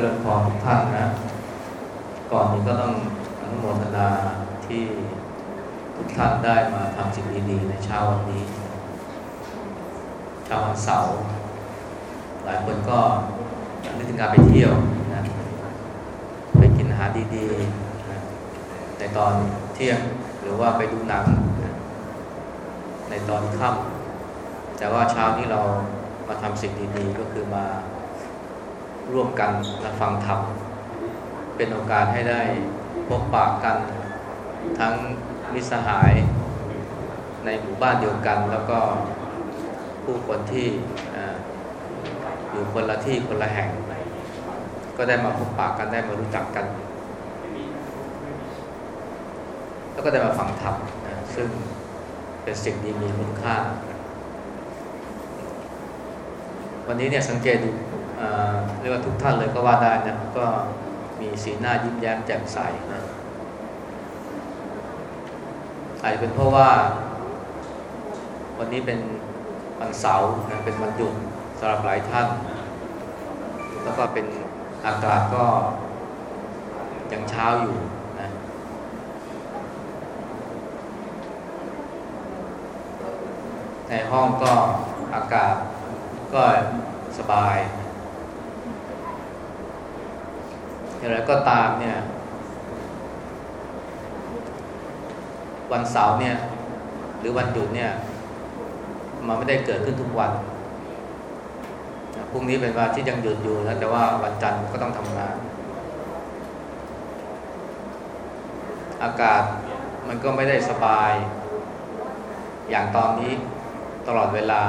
จริญพรทุกท่านนะ ก่อนนี้ก็ต้องอนุโมทนาที่ทุกท่านได้มาทำสิ่งดีๆในเช้าวันนี้เช้าวันเสาร์หลายคนก็นึกถึงการไปเที่ยวนะไปกินอาหารดีๆนะในตอนเที่ยงหรือว่าไปดูหนังนะในตอนค่ำแต่ว่าเช้านี้เรามาทำสิ่งดีๆก็คือมา ร่วมกันและฟังธรรม เป็นโอกาสให้ได้พบปะกันทั้งมิตรสหายในหมู่บ้านเดียวกัน แล้วก็ผู้คนที่อยู่คนละที่คนละแห่ง ก็ได้มาพบปะกันได้มารู้จักกัน แล้วก็ได้มาฟังธรรมซึ่งเป็นสิ่งดีมีคุณค่า วันนี้เนี่ยสังเกตดู เรียกว่าทุกท่านเลยก็ว่าได้นะก็มีสีหน้ายิ้มแย้มแจ่มใสนะอาจจะเป็นเพราะว่า วันนี้เป็นวันเสาร์นะเป็นวันหยุดสำหรับหลายท่าน แล้วก็เป็นอากาศก็ยังเช้าอยู่นะในห้องก็อากาศก็สบาย อย่างไรก็ตามเนี่ย วันเสาร์เนี่ย หรือวันหยุดเนี่ย มันไม่ได้เกิดขึ้นทุกวันพรุ่งนี้เป็นวันที่ยังหยุดอยู่นะแต่ว่าวันจันทร์ก็ต้องทำงาน อากาศมันก็ไม่ได้สบาย อย่างตอนนี้ตลอดเวลา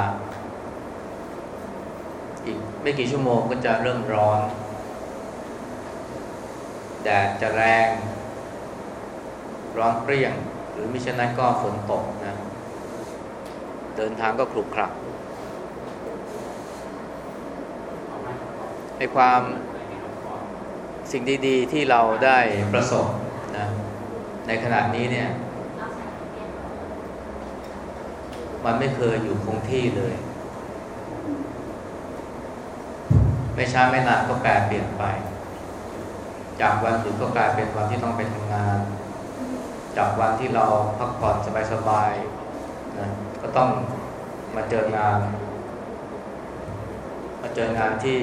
อีกไม่กี่ชั่วโมงก็จะเริ่มร้อน แดดจะแรง ร้อนเปรี้ยง หรือมิฉะนั้นก็ฝนตกนะ เดินทางก็คลุกคลักในความสิ่งดีๆที่เราได้ประสบนะในขณะนี้เนี่ย มันไม่เคยอยู่คงที่เลย ไม่ช้าไม่นานก็แปรเปลี่ยนไป จากวันหยุดก็กลายเป็นวันที่ต้องไปทำงาน จากวันที่เราพักผ่อนสบายๆนะก็ต้องมาเจองาน มาเจองานที่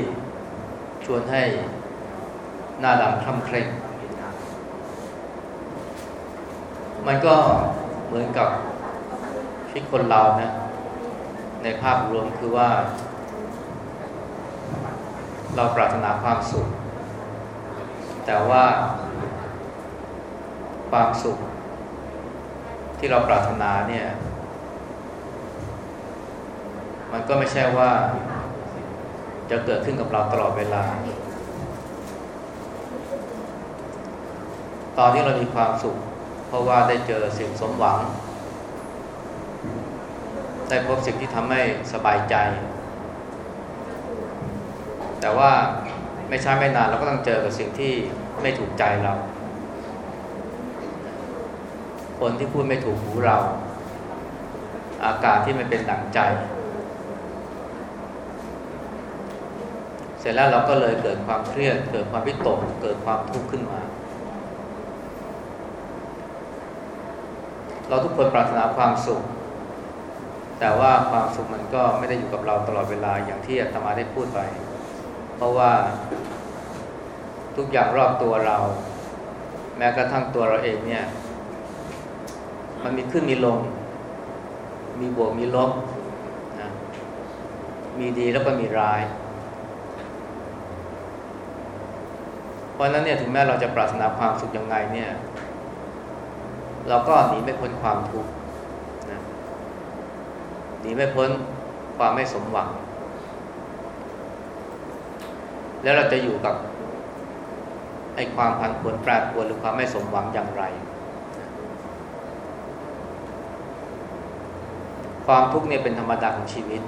ชวนให้หน้าดำคล่ำเคร่งมันก็เหมือนกับชีวิตคนเรานะ ในภาพรวมคือว่า เราปรารถนาความสุข แต่ว่า ความสุข ที่เราปรารถนาเนี่ย มันก็ไม่ใช่ว่าจะเกิดขึ้นกับเราตลอดเวลา ตอนที่เรามีความสุข เพราะว่าได้เจอสิ่งสมหวัง ได้พบสิ่งที่ทำให้สบายใจ แต่ว่า ไม่ช้าไม่นานเราก็ต้องเจอกับสิ่งที่ไม่ถูกใจเรา คนที่พูดไม่ถูกหูเรา อาการที่ไม่เป็นดั่งใจ เสร็จแล้วเราก็เลยเกิดความเครียด เกิดความวิตก เกิดความทุกข์ขึ้นมา เราทุกคนปรารถนาความสุข แต่ว่าความสุขมันก็ไม่ได้อยู่กับเราตลอดเวลาอย่างที่อาตมาได้พูดไป เพราะว่าทุกอย่างรอบตัวเรา แม้กระทั่งตัวเราเองเนี่ย มันมีขึ้นมีลง มีบวกมีลบนะมีดีแล้วก็มีร้าย เพราะนั้นเนี่ยถึงแม้เราจะปรารถนาความสุขยังไงเนี่ย เราก็หนีไม่พ้นความทุกข์นะหนีไม่พ้นความไม่สมหวัง แล้วเราจะอยู่กับไอ้ความพันผวนแปรปรวนหรือความไม่สมหวังอย่างไร ความทุกข์เนี่ยเป็นธรรมดาของชีวิต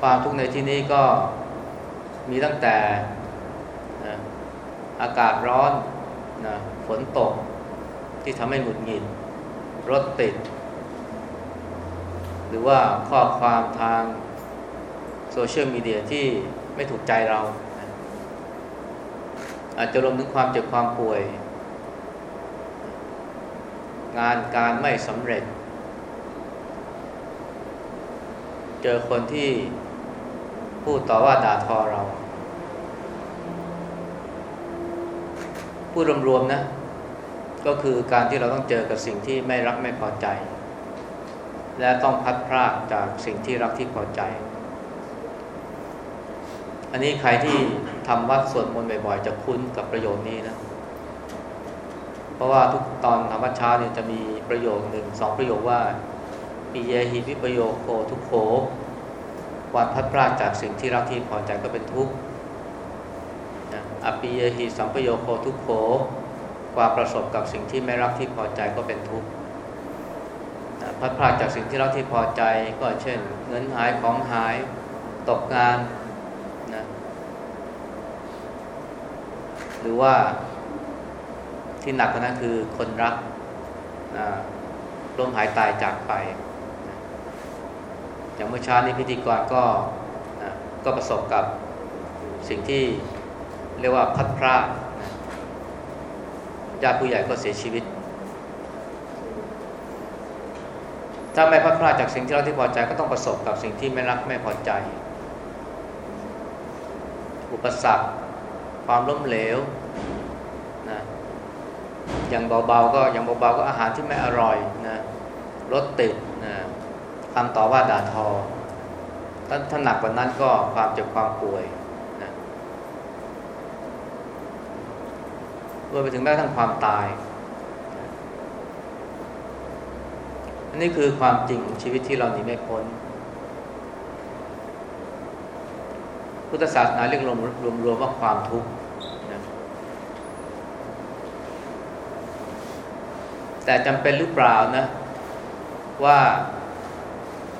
ความทุกข์ในที่นี้ก็มีตั้งแต่อากาศร้อนนะฝนตกที่ทำให้หงุดหงิด รถติด หรือว่าข้อความทางโซเชียลมีเดียที่ ไม่ถูกใจเรา อาจจะรวมถึงความเจ็บความป่วย งานการไม่สำเร็จ เจอคนที่พูดต่อว่าด่าทอเรา พูดรวมๆนะ ก็คือการที่เราต้องเจอกับสิ่งที่ไม่รักไม่พอใจ และต้องพัดพรากจากสิ่งที่รักที่พอใจ อันนี้ใครที่ทำวัดสวดมนต์บ่อยๆ จะคุ้นกับประโยคนี้นะ เพราะว่าทุกตอนทำวัดเช้าเนี่ยจะมีประโยคหนึ่งสองประโยคว่าปีเยหิวิประโยคโคทุกโขความพัดพลาดจากสิ่งที่รักที่พอใจก็เป็นทุกข์อปิเยหิสัมปโยโคทุกโขความประสบกับสิ่งที่ไม่รักที่พอใจก็เป็นทุกข์พัดพลาดจากสิ่งที่รักที่พอใจก็เช่น เงินหายของหายตกงานนะ หรือว่าที่หนักกว่านั้นคือคนรักล้มหายตายจากไป อย่างเมื่อเช้านี้พิธีกรก็ก็ประสบกับสิ่งที่เรียกว่าพัดพรากญาติผู้ใหญ่ก็เสียชีวิต ถ้าไม่พัดพลาดจากสิ่งที่เราที่พอใจก็ต้องประสบกับสิ่งที่ไม่รักไม่พอใจ อุปสรรค ความล้มเหลว อย่างเบาๆก็อย่างเบาๆก็อาหารที่ไม่อร่อยนะรถติดนะคำต่อว่าด่าทอถ้าถ้าหนักกว่านั้นก็ความเจ็บความป่วยนะรวมไปถึงแม้ทั้งความตาย อันนี้คือความจริงชีวิตที่เราหนีไม่พ้น พุทธศาสนาเรียกรวมรวมรวมว่าความทุกข์นะ แต่จำเป็นหรือเปล่านะ ว่า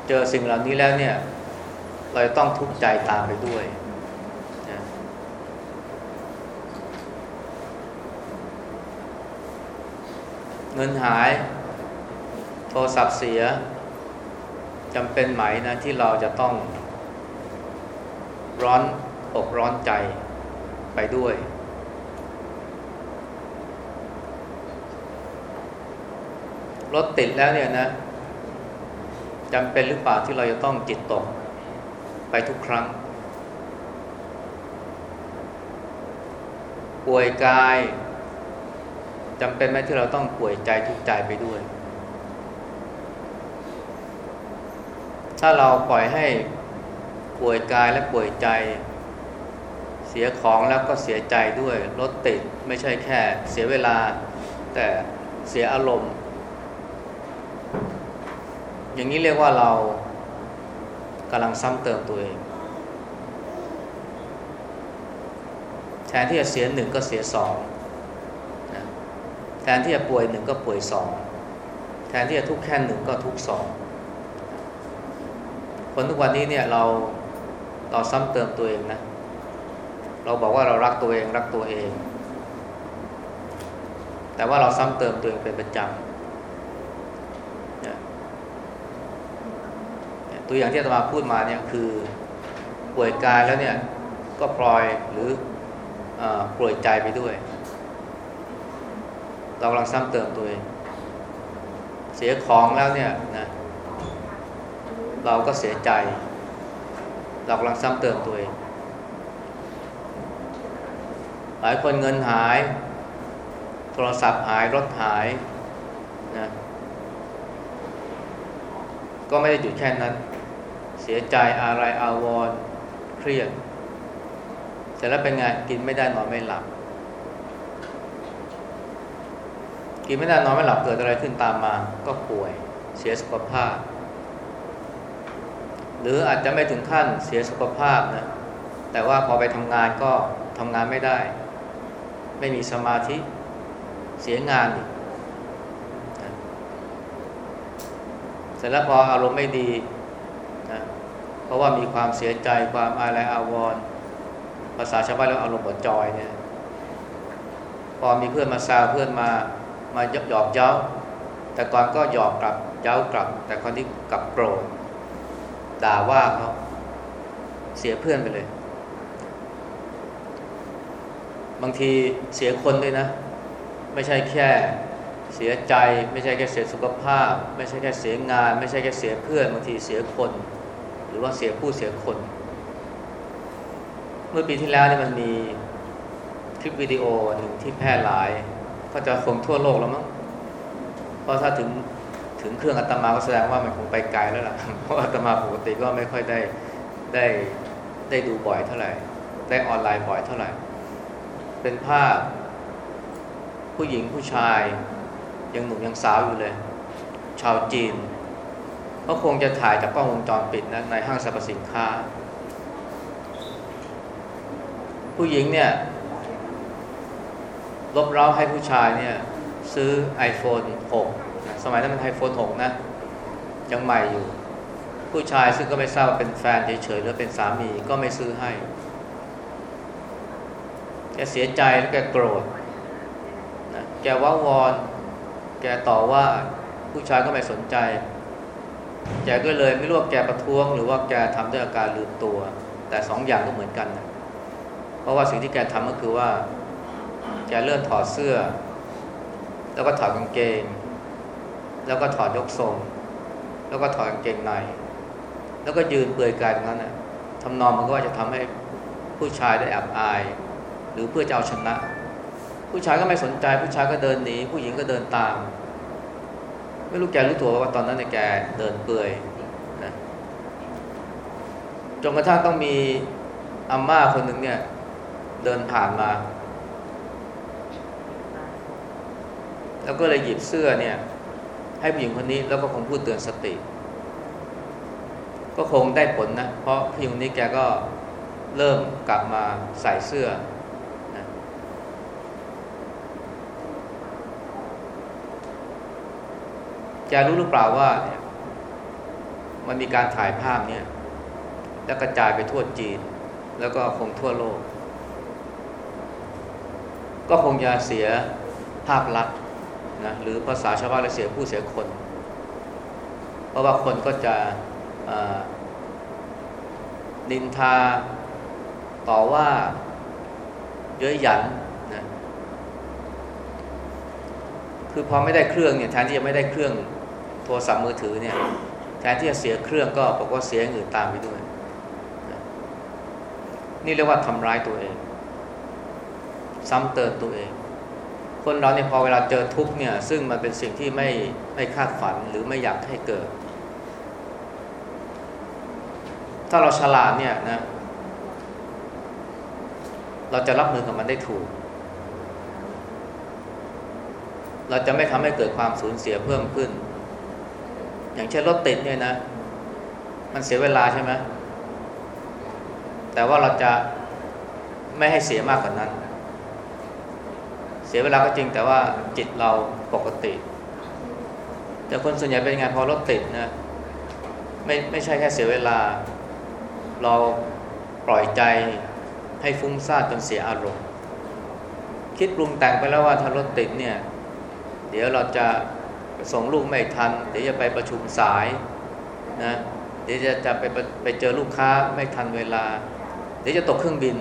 เจอสิ่งเหล่านี้แล้วเนี่ย เราต้องทุกข์ใจตามไปด้วยนะเงินหาย โทรศัพท์เสียจำเป็นไหมนะที่เราจะต้องร้อนอกร้อนใจไปด้วย รถติดแล้วเนี่ยนะจำเป็นหรือเปล่าที่เราจะต้องจิตตกไปทุกครั้ง ป่วยกายจำเป็นไหมที่เราต้องป่วยใจทุกใจไปด้วย ถ้าเราปล่อยให้ป่วยกายและป่วยใจ เสียของแล้วก็เสียใจด้วยรถติดไม่ใช่แค่ เสียเวลา แต่เสียอารมณ์ อย่างนี้เรียกว่าเรากำลังซ้ำเติมตัวเองแทนที่จะเสียหนึ่งก็เสียสองแทนที่จะป่วยหนึ่งก็ป่วยสองแทนที่จะทุกข์แค่หนึ่งก็ทุกข์สองคนทุกวันนี้เนี่ยเราเราซ้ำเติมตัวเองนะ เราบอกว่าเรารักตัวเองรักตัวเอง แต่ว่าเราซ้ำเติมตัวเองเป็นประจำ ตัวอย่างที่อาตมาพูดมาเนี่ยคือป่วยกายแล้วเนี่ยก็ปล่อยหรืออป่วยใจไปด้วย เรากำลังซ้ำเติมตัวเองเสียของแล้วเนี่ยนะเราก็เสียใจ เรากำลังซ้ำเติมตัวเอง หลายคนเงินหาย โทรศัพท์หายรถหายนะก็ไม่ได้หยุดแค่นั้น เสียใจอะไรอาวรเครียดเสร็จแล้วเป็นไงกินไม่ได้นอนไม่หลับ กินไม่ได้นอนไม่หลับเกิดอะไรขึ้นตามมา ก็ป่วยเสียสุขภาพ หรืออาจจะไม่ถึงขั้นเสียสุขภาพนะแต่ว่าพอไปทำงานก็ทำงานไม่ได้ ไม่มีสมาธิเสียงานอีกเสร็จแล้วพออารมณ์ไม่ดี เพราะว่ามีความเสียใจความอะไรอาวรณ์ภาษาชาวบ้านเรียกอารมณ์บดจอยเนี่ยพอมีเพื่อนมาซาเพื่อนมามาหยอกเย้า แต่ก่อนก็หยอกกลับเย้ากลับ แต่คนที่กลับโกรธด่าว่าเขาเสียเพื่อนไปเลย บางทีเสียคนด้วยนะ ไม่ใช่แค่เสียใจ ไม่ใช่แค่เสียสุขภาพ ไม่ใช่แค่เสียงาน ไม่ใช่แค่เสียเพื่อนบางทีเสียคน รือว่าเสียผู้เสียคน เมื่อปีที่แล้วนี่มันมีคลิปวิดีโอหนึ่งที่แพร่หลายก็จะคงทั่วโลกแล้วมั้งเพราะถ้าถึงถึงเครื่องอัตมาก็แสดงว่ามันคงไปไกลแล้วล่ะเพราะอัตมาปกติก็ไม่ค่อยได้ได้ได้ดูบ่อยเท่าไหร่ ได้ออนไลน์บ่อยเท่าไหร่ เป็นภาพ ผู้หญิงผู้ชาย ยังหนุ่มยังสาวอยู่เลย ชาวจีน เขาคงจะถ่ายจากกล้องวงจรปิดนะในห้างสรรพสินค้า ผู้หญิงเนี่ยลบเร้าให้ผู้ชายเนี่ยซื้อ iPhone 6นะสมัยนั้นมัน iPhone 6 นะ ยังใหม่อยู่ ผู้ชายซึ่งก็ไม่ทราบว่าเป็นแฟนเฉยๆหรือเป็นสามีก็ไม่ซื้อให้แกเสียใจแล้วแกโกรธนะแกว้าวอน แกต่อว่าผู้ชายก็ไม่สนใจ แกก็เลยไม่รู้ว่าแกประท้วง หรือว่าแกทำด้วยอาการลืมตัว แต่สองอย่างก็เหมือนกันนะเพราะว่าสิ่งที่แกทำก็คือว่าแกเริ่มถอดเสื้อ แล้วก็ถอดกางเกง แล้วก็ถอดยกทรง แล้วก็ถอดกางเกงใน แล้วก็ยืนเปลือยกายตรงนั้นนะทำนองมันก็ว่าจะทำให้ผู้ชายได้อับอาย หรือเพื่อจะเอาชนะ ผู้ชายก็ไม่สนใจผู้ชายก็เดินหนีผู้หญิงก็เดินตาม ไม่รู้แกรู้ตัวว่าตอนนั้นเนี่ยแกเดินเปลือยนะจนกระทั่งต้องมีอาม่าคนหนึ่งเนี่ย เดินผ่านมา แล้วก็เลยหยิบเสื้อเนี่ย ให้ผู้หญิงคนนี้แล้วก็คงพูดเตือนสติ ก็คงได้ผลนะ เพราะผู้หญิงคนนี้แกก็เริ่มกลับมาใส่เสื้อนะ แกรู้หรือเปล่าว่าเนี่ยมันมีการถ่ายภาพเนี่ย แล้วกระจายไปทั่วจีน แล้วก็คงทั่วโลก ก็คงจะเสียภาพลักษณ์นะหรือภาษาชาวบ้านเลยเสียผู้เสียคน เพราะว่าคนก็จะนินทาต่อว่าเย้ยหยันนะคือพอไม่ได้เครื่องเนี่ยแทนที่จะไม่ได้เครื่อง โทรศัพท์มือถือเนี่ยแทนที่จะเสียเครื่องก็บอกว่าเสียอื่นตามไปด้วยนะนี่เรียกว่าทำร้ายตัวเอง ซ้ำเติมตัวเอง คนเราเนี่ยพอเวลาเจอทุกเนี่ย ซึ่งมันเป็นสิ่งที่ไม่ไม่คาดฝันหรือไม่อยากให้เกิด ถ้าเราฉลาดเนี่ยนะเราจะรับมือกับมันได้ถูก เราจะไม่ทำให้เกิดความสูญเสียเพิ่มขึ้น อย่างเช่นรถติดเนี่ยนะ มันเสียเวลาใช่ไหมแต่ว่าเราจะไม่ให้เสียมากกว่านั้น เสียเวลาก็จริงแต่ว่าจิตเราปกติ แต่คนส่วนใหญ่เป็นไงพอรถติดนะไม่ไม่ใช่แค่เสียเวลา เราปล่อยใจให้ฟุ้งซ่านจนเสียอารมณ์ คิดปรุงแต่งไปแล้วว่าถ้ารถติดเนี่ย เดี๋ยวเราจะ ส่งลูกไม่ทัน เดี๋ยวจะไปประชุมสายนะเดี๋ยวจะจะไปไปเจอลูกค้าไม่ทันเวลา เดี๋ยวจะตกเครื่องบิน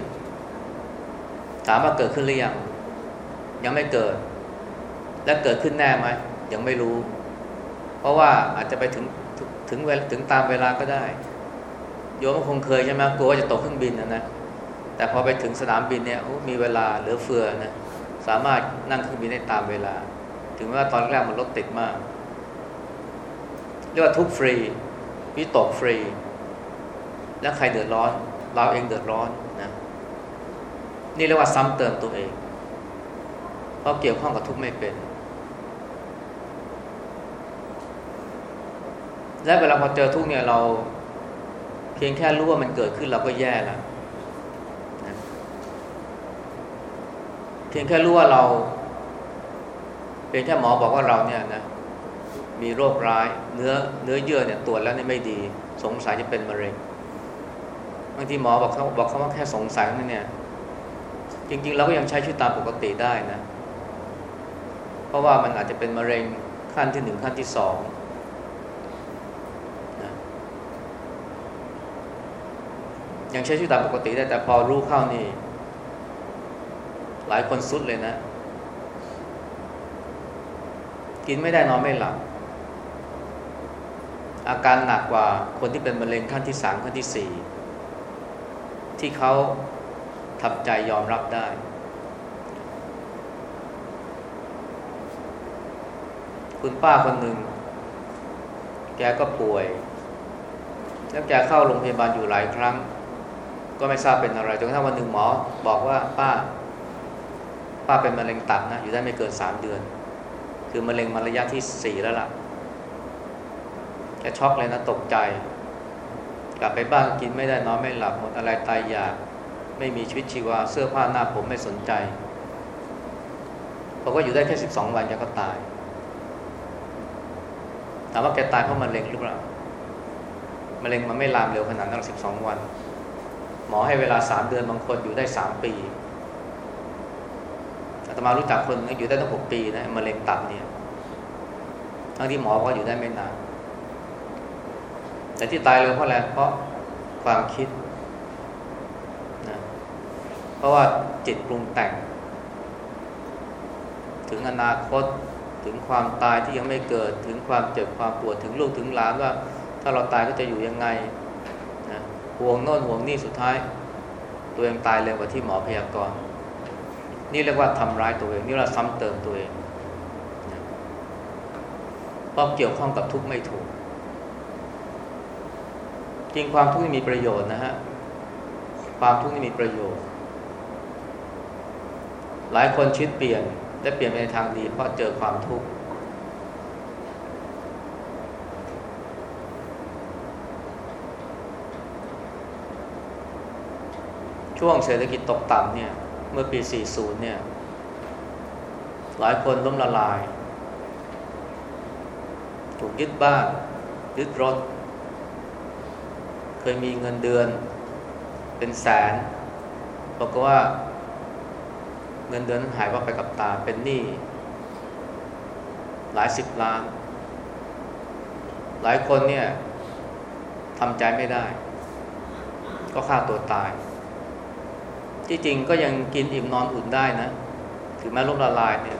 ถามว่าเกิดขึ้นหรือยังยังไม่เกิด และเกิดขึ้นแน่ไหมยังไม่รู้ เพราะว่าอาจจะไปถึงถึงเวลถึงตามเวลาก็ได้ โยมคงเคยใช่ไหมกลัวว่าจะตกเครื่องบินนะนะแต่พอไปถึงสนามบินเนี่ยมีเวลาเหลือเฟือนะสามารถนั่งเครื่องบินได้ตามเวลา ถึงแม้ว่าตอนแรกมันรถติดมาก เรียกว่าทุกฟรีวิตกฟรี แล้วใครเดือดร้อน เราเองเดือดร้อนนะนี่เรียกว่าซ้ำเติมตัวเอง เพราะเกี่ยวข้องกับทุกไม่เป็น และเวลาพอเจอทุกเนี่ยเราเพียงแค่รู้ว่ามันเกิดขึ้นเราก็แย่แล้วเพียงแค่รู้ว่าเรา พียงแค่หมอบอกว่าเราเนี่ยนะมีโรคร้าย เนื้อเนื้อเยื่อเนี่ยตรวจแล้วเนี่ยไม่ดี สงสัยจะเป็นมะเร็งบางทีหมอบอกเขาบอกเขาว่าแค่สงสัยนั่นเนี่ย จริง ๆ เราก็ยังใช้ชีวิตตามปกติได้นะ เพราะว่ามันอาจจะเป็นมะเร็งขั้นที่หนึ่งขั้นที่สองนะยังใช้ชีวิตตามปกติได้แต่พอรู้เข้านี่ หลายคนสุดเลยนะ กินไม่ได้นอนไม่หลับ อาการหนักกว่าคนที่เป็นมะเร็งขั้นที่สามขั้นที่สี่ที่เขาทำใจยอมรับได้ คุณป้าคนหนึ่ง แกก็ป่วย แล้วแกเข้าโรงพยาบาลอยู่หลายครั้ง ก็ไม่ทราบเป็นอะไรจนกระทั่งวันหนึ่งหมอ บอกว่าป้า ป้าเป็นมะเร็งตับนะ อยู่ได้ไม่เกินสามเดือน คือมะเร็งมาระยะที่สี่แล้วล่ะแกช็อกเลยนะตกใจ กลับไปบ้านกินไม่ได้นอนไม่หลับหมดอะไรตายอยาก ไม่มีชีวิตชีวาเสื้อผ้าหน้าผมไม่สนใจบอกว่าอยู่ได้แค่สิบสองวันแกก็ตายถามว่าแกตายเพราะมะเร็งหรือเปล่ามะเร็งมันไม่ลามเร็วขนาดนั้นสิบสองวัน หมอให้เวลาสามเดือนบางคนอยู่ได้สามปี ตมารู้จักคนนึงอยู่ได้ตั้งหกปีนะมะเร็งตับเนี่ย ทั้งที่หมอว่าอยู่ได้ไม่นาน แต่ที่ตายเร็วเพราะอะไรเพราะความคิดนะเพราะว่าจิตปรุงแต่ง ถึงอนาคตถึงความตายที่ยังไม่เกิดถึงความเจ็บความปวดถึงลูกถึงหลานว่า ถ้าเราตายก็จะอยู่ยังไงนะห่วงโน่นห่วงนี่สุดท้าย ตัวเองตายเร็วกว่าที่หมอพยากรณ์ นี่เรียกว่าทำร้ายตัวเอง นี่เราซ้ำเติมตัวเองเพราะเกี่ยวข้องกับทุกข์ไม่ถูก จริงความทุกข์นี่มีประโยชน์นะฮะ ความทุกข์นี่มีประโยชน์ หลายคนชิดเปลี่ยนและเปลี่ยนไปในทางดี เพราะเจอความทุกข์ช่วงเศรษฐกิจตกต่ำเนี่ย เมื่อปี 40 เนี่ย หลายคนล้มละลาย ถูกยึดบ้าน ยึดรถ เคยมีเงินเดือนเป็นแสนบอกว่า เงินเดือนนั้นหายว่าไปกับตาเป็นหนี้หลายสิบล้าน หลายคนเนี่ยทำใจไม่ได้ ก็ฆ่าตัวตาย ที่จริงก็ยังกินอิ่มนอนอุ่นได้นะ ถึงแม้ล้มละลายเนี่ย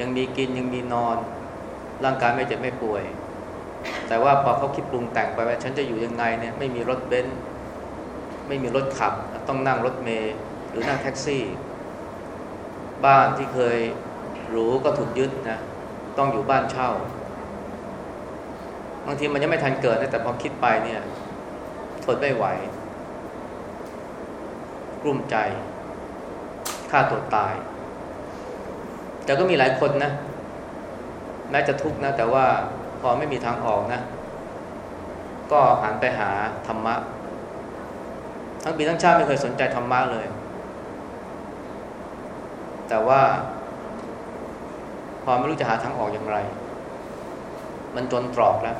ยังมีกินยังมีนอน ร่างกายไม่เจ็บไม่ป่วย แต่ว่าพอเขาคิดปรุงแต่งไปว่าฉันจะอยู่ยังไงเนี่ยไม่มีรถเบนซ์ไม่มีรถขับ ต้องนั่งรถเมล์หรือนั่งแท็กซี่ บ้านที่เคยหรูก็ถูกยึดนะต้องอยู่บ้านเช่าบางทีมันยังไม่ทันเกิดนะแต่พอคิดไปเนี่ยทนไม่ไหว กลุ้มใจฆ่าตัวตาย แต่ก็มีหลายคนนะแม้จะทุกข์นะ แต่ว่าพอไม่มีทางออกนะ ก็หันไปหาธรรมะ ทั้งปีทั้งชาติไม่เคยสนใจธรรมะเลย แต่ว่า พอไม่รู้จะหาทางออกอย่างไร มันจนตรอกแล้ว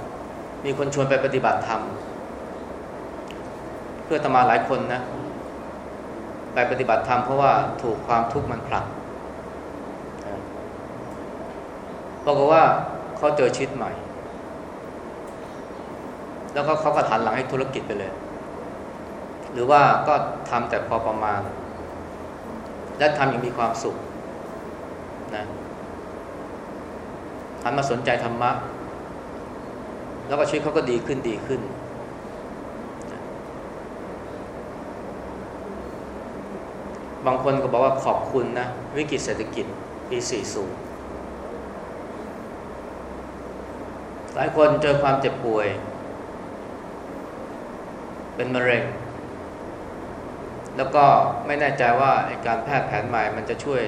มีคนชวนไปปฏิบัติธรรม เพื่อตมาหลายคนนะ ไปปฏิบัติธรรมเพราะว่าถูกความทุกข์มันผลักบอกว่าเขาเจอชิดใหม่ แล้วก็เขาก็ถันหลังให้ธุรกิจไปเลย หรือว่าก็ทำแต่พอประมาณ และทำอย่างมีความสุขนะหันมาสนใจธรรมะ แล้วก็ชีวิตเขาก็ดีขึ้นดีขึ้นนะ บางคนก็บอกว่าขอบคุณนะ วิกฤตเศรษฐกิจปี 40 หลายคนเจอความเจ็บป่วย เป็นมะเร็ง แล้วก็ไม่แน่ใจว่าการแพทย์แผนใหม่มันจะช่วย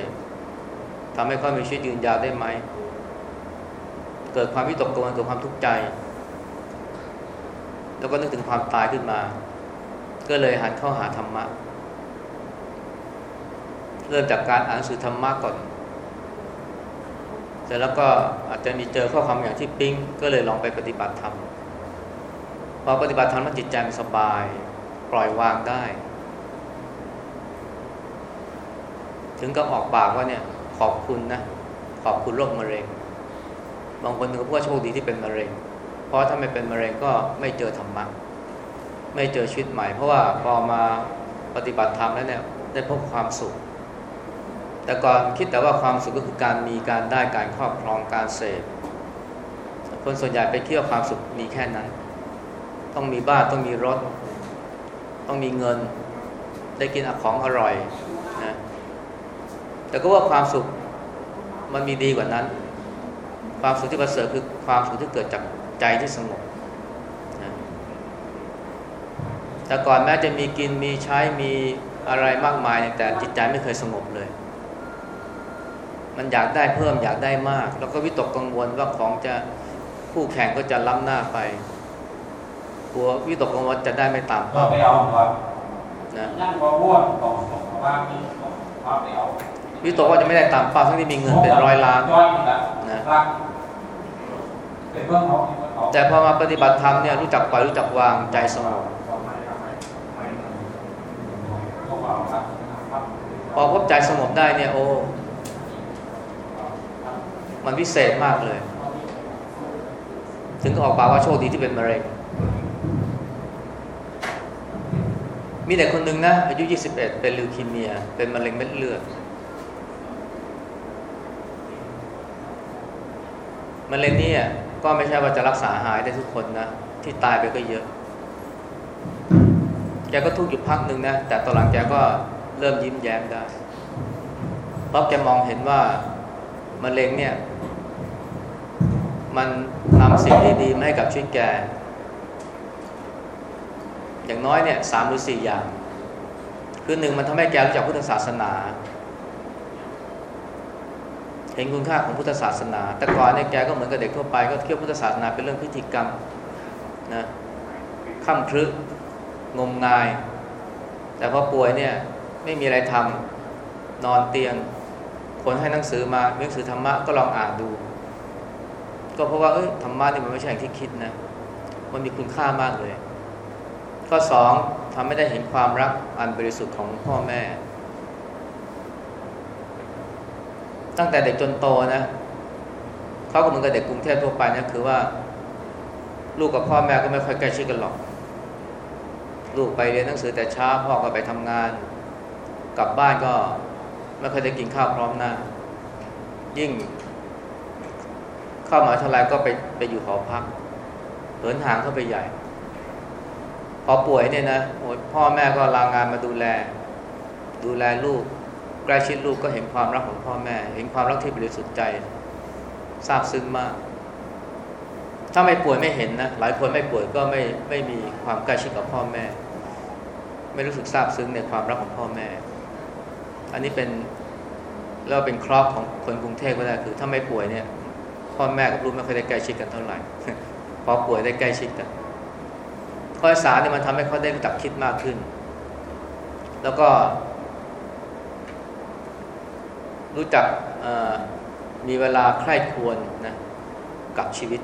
ทำให้เขามีชีวิตยืนยาวได้ไหม เกิดความวิตกกังวลเกิดความทุกข์ใจ แล้วก็นึกถึงความตายขึ้นมา ก็เลยหันเข้าหาธรรมะ เริ่มจากการอ่านหนังสือธรรมะก่อนเสร็จแล้วก็อาจจะมีเจอข้อความอย่างที่ปิ๊งก็เลยลองไปปฏิบัติธรรมพอปฏิบัติธรรมแล้วจิตใจมันสบาย ปล่อยวางได้ ถึงกับออกปากว่าเนี่ยขอบคุณนะ ขอบคุณโรคมะเร็ง บางคนก็พูดว่าโชคดีที่เป็นมะเร็ง เพราะถ้าไม่เป็นมะเร็งก็ไม่เจอธรรมะไม่เจอชีวิตใหม่ เพราะว่าพอมาปฏิบัติธรรมแล้วเนี่ยได้พบความสุข แต่ก่อนคิดแต่ว่าความสุขก็คือการมีการได้การครอบครองการเสพคนส่วนใหญ่ไปเที่ยวความสุขมีแค่นั้น ต้องมีบ้านต้องมีรถ ต้องมีเงิน ได้กินของอร่อยนะแต่ก็ว่าความสุขมันมีดีกว่านั้น ความสุขที่ประเสริฐคือความสุขที่เกิดจากใจที่สงบนะแต่ก่อนแม้จะมีกินมีใช้มีอะไรมากมาย แต่จิตใจไม่เคยสงบเลย มันอยากได้เพิ่มอยากได้มาก แล้วก็วิตกกังวลว่าของจะคู่แข่งก็จะล้ำหน้าไปกลัววิตกกังวลจะได้ไม่ตามเป้าไปเอาครับนะนั่งว่าบ้วนของของว่ามีความไปเอาวิตกว่าจะไม่ได้ตามเป้าทั้งที่มีเงินเป็นร้อยล้านย้อยนี่แหละนะรักเป็นเพื่อนเขาเป็นเพื่อนเขาแต่พอมาปฏิบัติธรรมเนี่ยรู้จักปล่อยรู้จักวางใจสงบเขาบอกครับครับพอพบใจสงบได้เนี่ยโอ้ มันวิเศษมากเลย ถึงก็ออกปากว่าโชคดีที่เป็นมะเร็ง มีเด็กคนหนึ่งนะ อายุ 21 เป็นลิวคีเมีย เป็นมะเร็งเม็ดเลือดมะเร็งนี่อะก็ไม่ใช่ว่าจะรักษาหายได้ทุกคนนะ ที่ตายไปก็เยอะ แกก็ทุกข์อยู่พักหนึ่งนะ แต่ตอนหลังแกก็เริ่มยิ้มแย้มได้ เพราะแกมองเห็นว่ามะเร็งเนี่ย มันนำสิ่งดีๆมาให้กับชีวิตแก อย่างน้อยเนี่ยสามหรือสี่อย่าง คือหนึ่งมันทำให้แกรู้จักพุทธศาสนา เห็นคุณค่าของพุทธศาสนา แต่ก่อนเนี่ยแกก็เหมือนกับเด็กทั่วไป ก็เที่ยวพุทธศาสนาเป็นเรื่องพิธีกรรมนะข้ามครึงมงาย แต่พอป่วยเนี่ยไม่มีอะไรทำนอนเตียง คนให้หนังสือมาหนังสือธรรมะก็ลองอ่านดู ก็เพราะว่าเอ้ยธรรมะนี่มันไม่ใช่อย่างที่คิดนะ มันมีคุณค่ามากเลย ข้อสองทำให้ได้เห็นความรักอันบริสุทธิ์ของพ่อแม่ ตั้งแต่เด็กจนโตนะเขาก็เหมือนกับเด็กกรุงเทพทั่วไปนะคือว่า ลูกกับพ่อแม่ก็ไม่ค่อยใกล้ชิดกันหรอก ลูกไปเรียนหนังสือแต่เช้าพ่อก็ไปทำงาน กลับบ้านก็ไม่เคอยได้กินข้าวพร้อมหน้า ยิ่ง เข้ามหาวิทยาลัยก็ไปไปอยู่หอพักเหินห่างเข้าไปใหญ่ พอป่วยเนี่ยนะโอ้พ่อแม่ก็ลางานมาดูแล ดูแลลูกใกล้ชิดลูกก็เห็นความรักของพ่อแม่ เห็นความรักที่บริสุทธิ์ใจซาบซึ้งมาก ถ้าไม่ป่วยไม่เห็นนะหลายคนไม่ป่วยก็ไม่ไม่มีความใกล้ชิดกับพ่อแม่ ไม่รู้สึกซาบซึ้งในความรักของพ่อแม่ อันนี้เป็นเรียกว่าเป็นครอบของคนกรุงเทพก็ได้คือ ถ้าไม่ป่วยเนี่ย พ่อแม่กับลูกไม่ค่อยได้ใกล้ชิดกันเท่าไหร่พอป่วยได้ใกล้ชิดกันข้อสารเนี่ยมันทำให้เขาได้รู้จักคิดมากขึ้น แล้วก็ รู้จักมีเวลาใคร่ควรนะกับชีวิต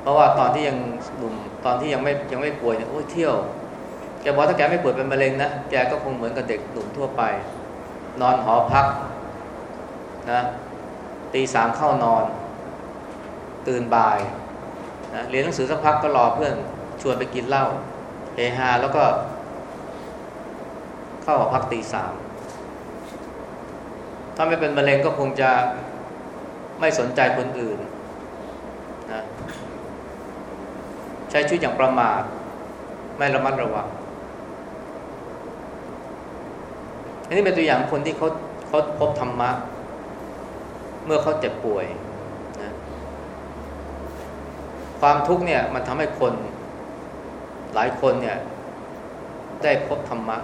เพราะว่าตอนที่ยังหนุ่มตอนที่ยังไม่ยังไม่ป่วยเนี่ยโอ้ยเที่ยวแกบอกถ้าแกไม่ป่วยเป็นมะเร็งนะแกก็คงเหมือนกับเด็กหนุ่มทั่วไป นอนหอพักนะ ตีสามเข้านอน ตื่นบ่ายนะเรียนหนังสือสักพักก็รอเพื่อนชวนไปกินเหล้าเฮฮาแล้วก็ เข้าหอพักตีสามถ้าไม่เป็นมะเร็งก็คงจะไม่สนใจคนอื่นนะใช้ชีวิตอย่างประมาท ไม่ระมัดระวังอันนี้เป็นตัวอย่างคนที่เขาเขาพบธรรมะ เมื่อเขาเจ็บป่วยนะความทุกข์เนี่ยมันทำให้คนหลายคนเนี่ยได้พบธรรมะ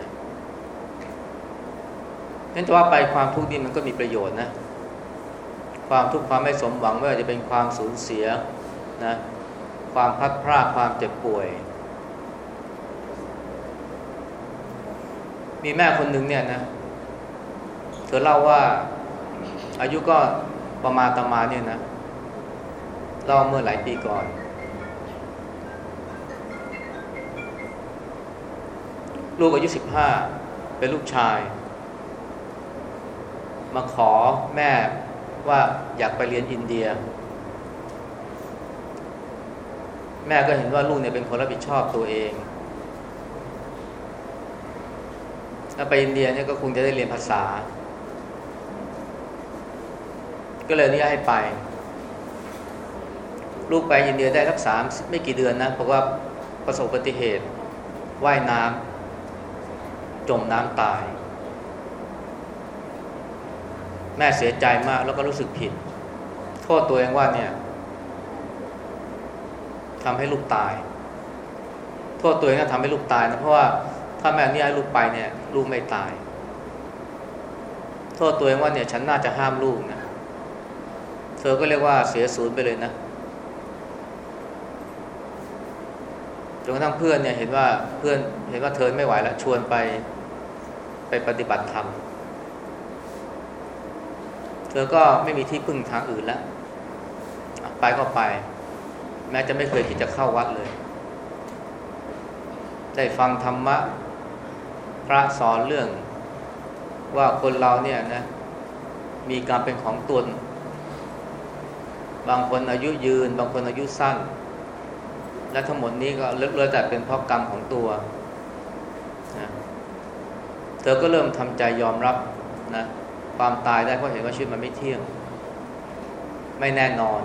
นะนั่นจะว่าไปความทุกข์นี่มันก็มีประโยชน์นะ ความทุกข์ความไม่สมหวังไม่ว่าจะเป็นความสูญเสียนะความพัดพรากความเจ็บป่วย มีแม่คนหนึ่งเนี่ยนะ เธอเล่าว่า อายุก็ประมาณตมาเนี่ยนะเล่าเมื่อหลายปีก่อน ลูกอายุสิบห้าเป็นลูกชาย มาขอแม่ว่าอยากไปเรียนอินเดีย แม่ก็เห็นว่าลูกเนี่ยเป็นคนรับผิดชอบตัวเองถ้าไปอินเดียเนี่ยก็คงจะได้เรียนภาษา ก็เลยอนี่ให้ไป ลูกไปอินเดียได้รักษามไม่กี่เดือนนะเพราะว่าประสบอุบัติเหตุว่ายน้ำจมน้ำตาย แม่เสียใจมากแล้วก็รู้สึกผิด โทษตัวเองว่าเนี่ยทำให้ลูกตาย โทษตัวเองว่าทำให้ลูกตายนะเพราะว่าถ้าแม่นี่ให้ลูกไปเนี่ย ลูกไม่ตาย โทษตัวเองว่าเนี่ย ฉันน่าจะห้ามลูกนะ เธอก็เรียกว่าเสียศูนย์ไปเลยนะจนกระทั่งเพื่อนเนี่ยเห็นว่าเพื่อนเห็นว่าเธอไม่ไหวแล้วชวนไปไปปฏิบัติธรรม เธอก็ไม่มีที่พึ่งทางอื่นแล้ว ไปก็ไป แม้จะไม่เคยคิดจะเข้าวัดเลย ได้ฟังธรรมะ พระสอนเรื่องว่าคนเราเนี่ยนะ มีการเป็นของตน บางคนอายุยืน บางคนอายุสั้น และทั้งหมดนี้ก็เลิกเลยแต่เป็นเพราะกรรมของตัวนะเธอก็เริ่มทำใจยอมรับนะความตายได้เพราะเห็นว่าชีวิตมันไม่เที่ยง ไม่แน่นอน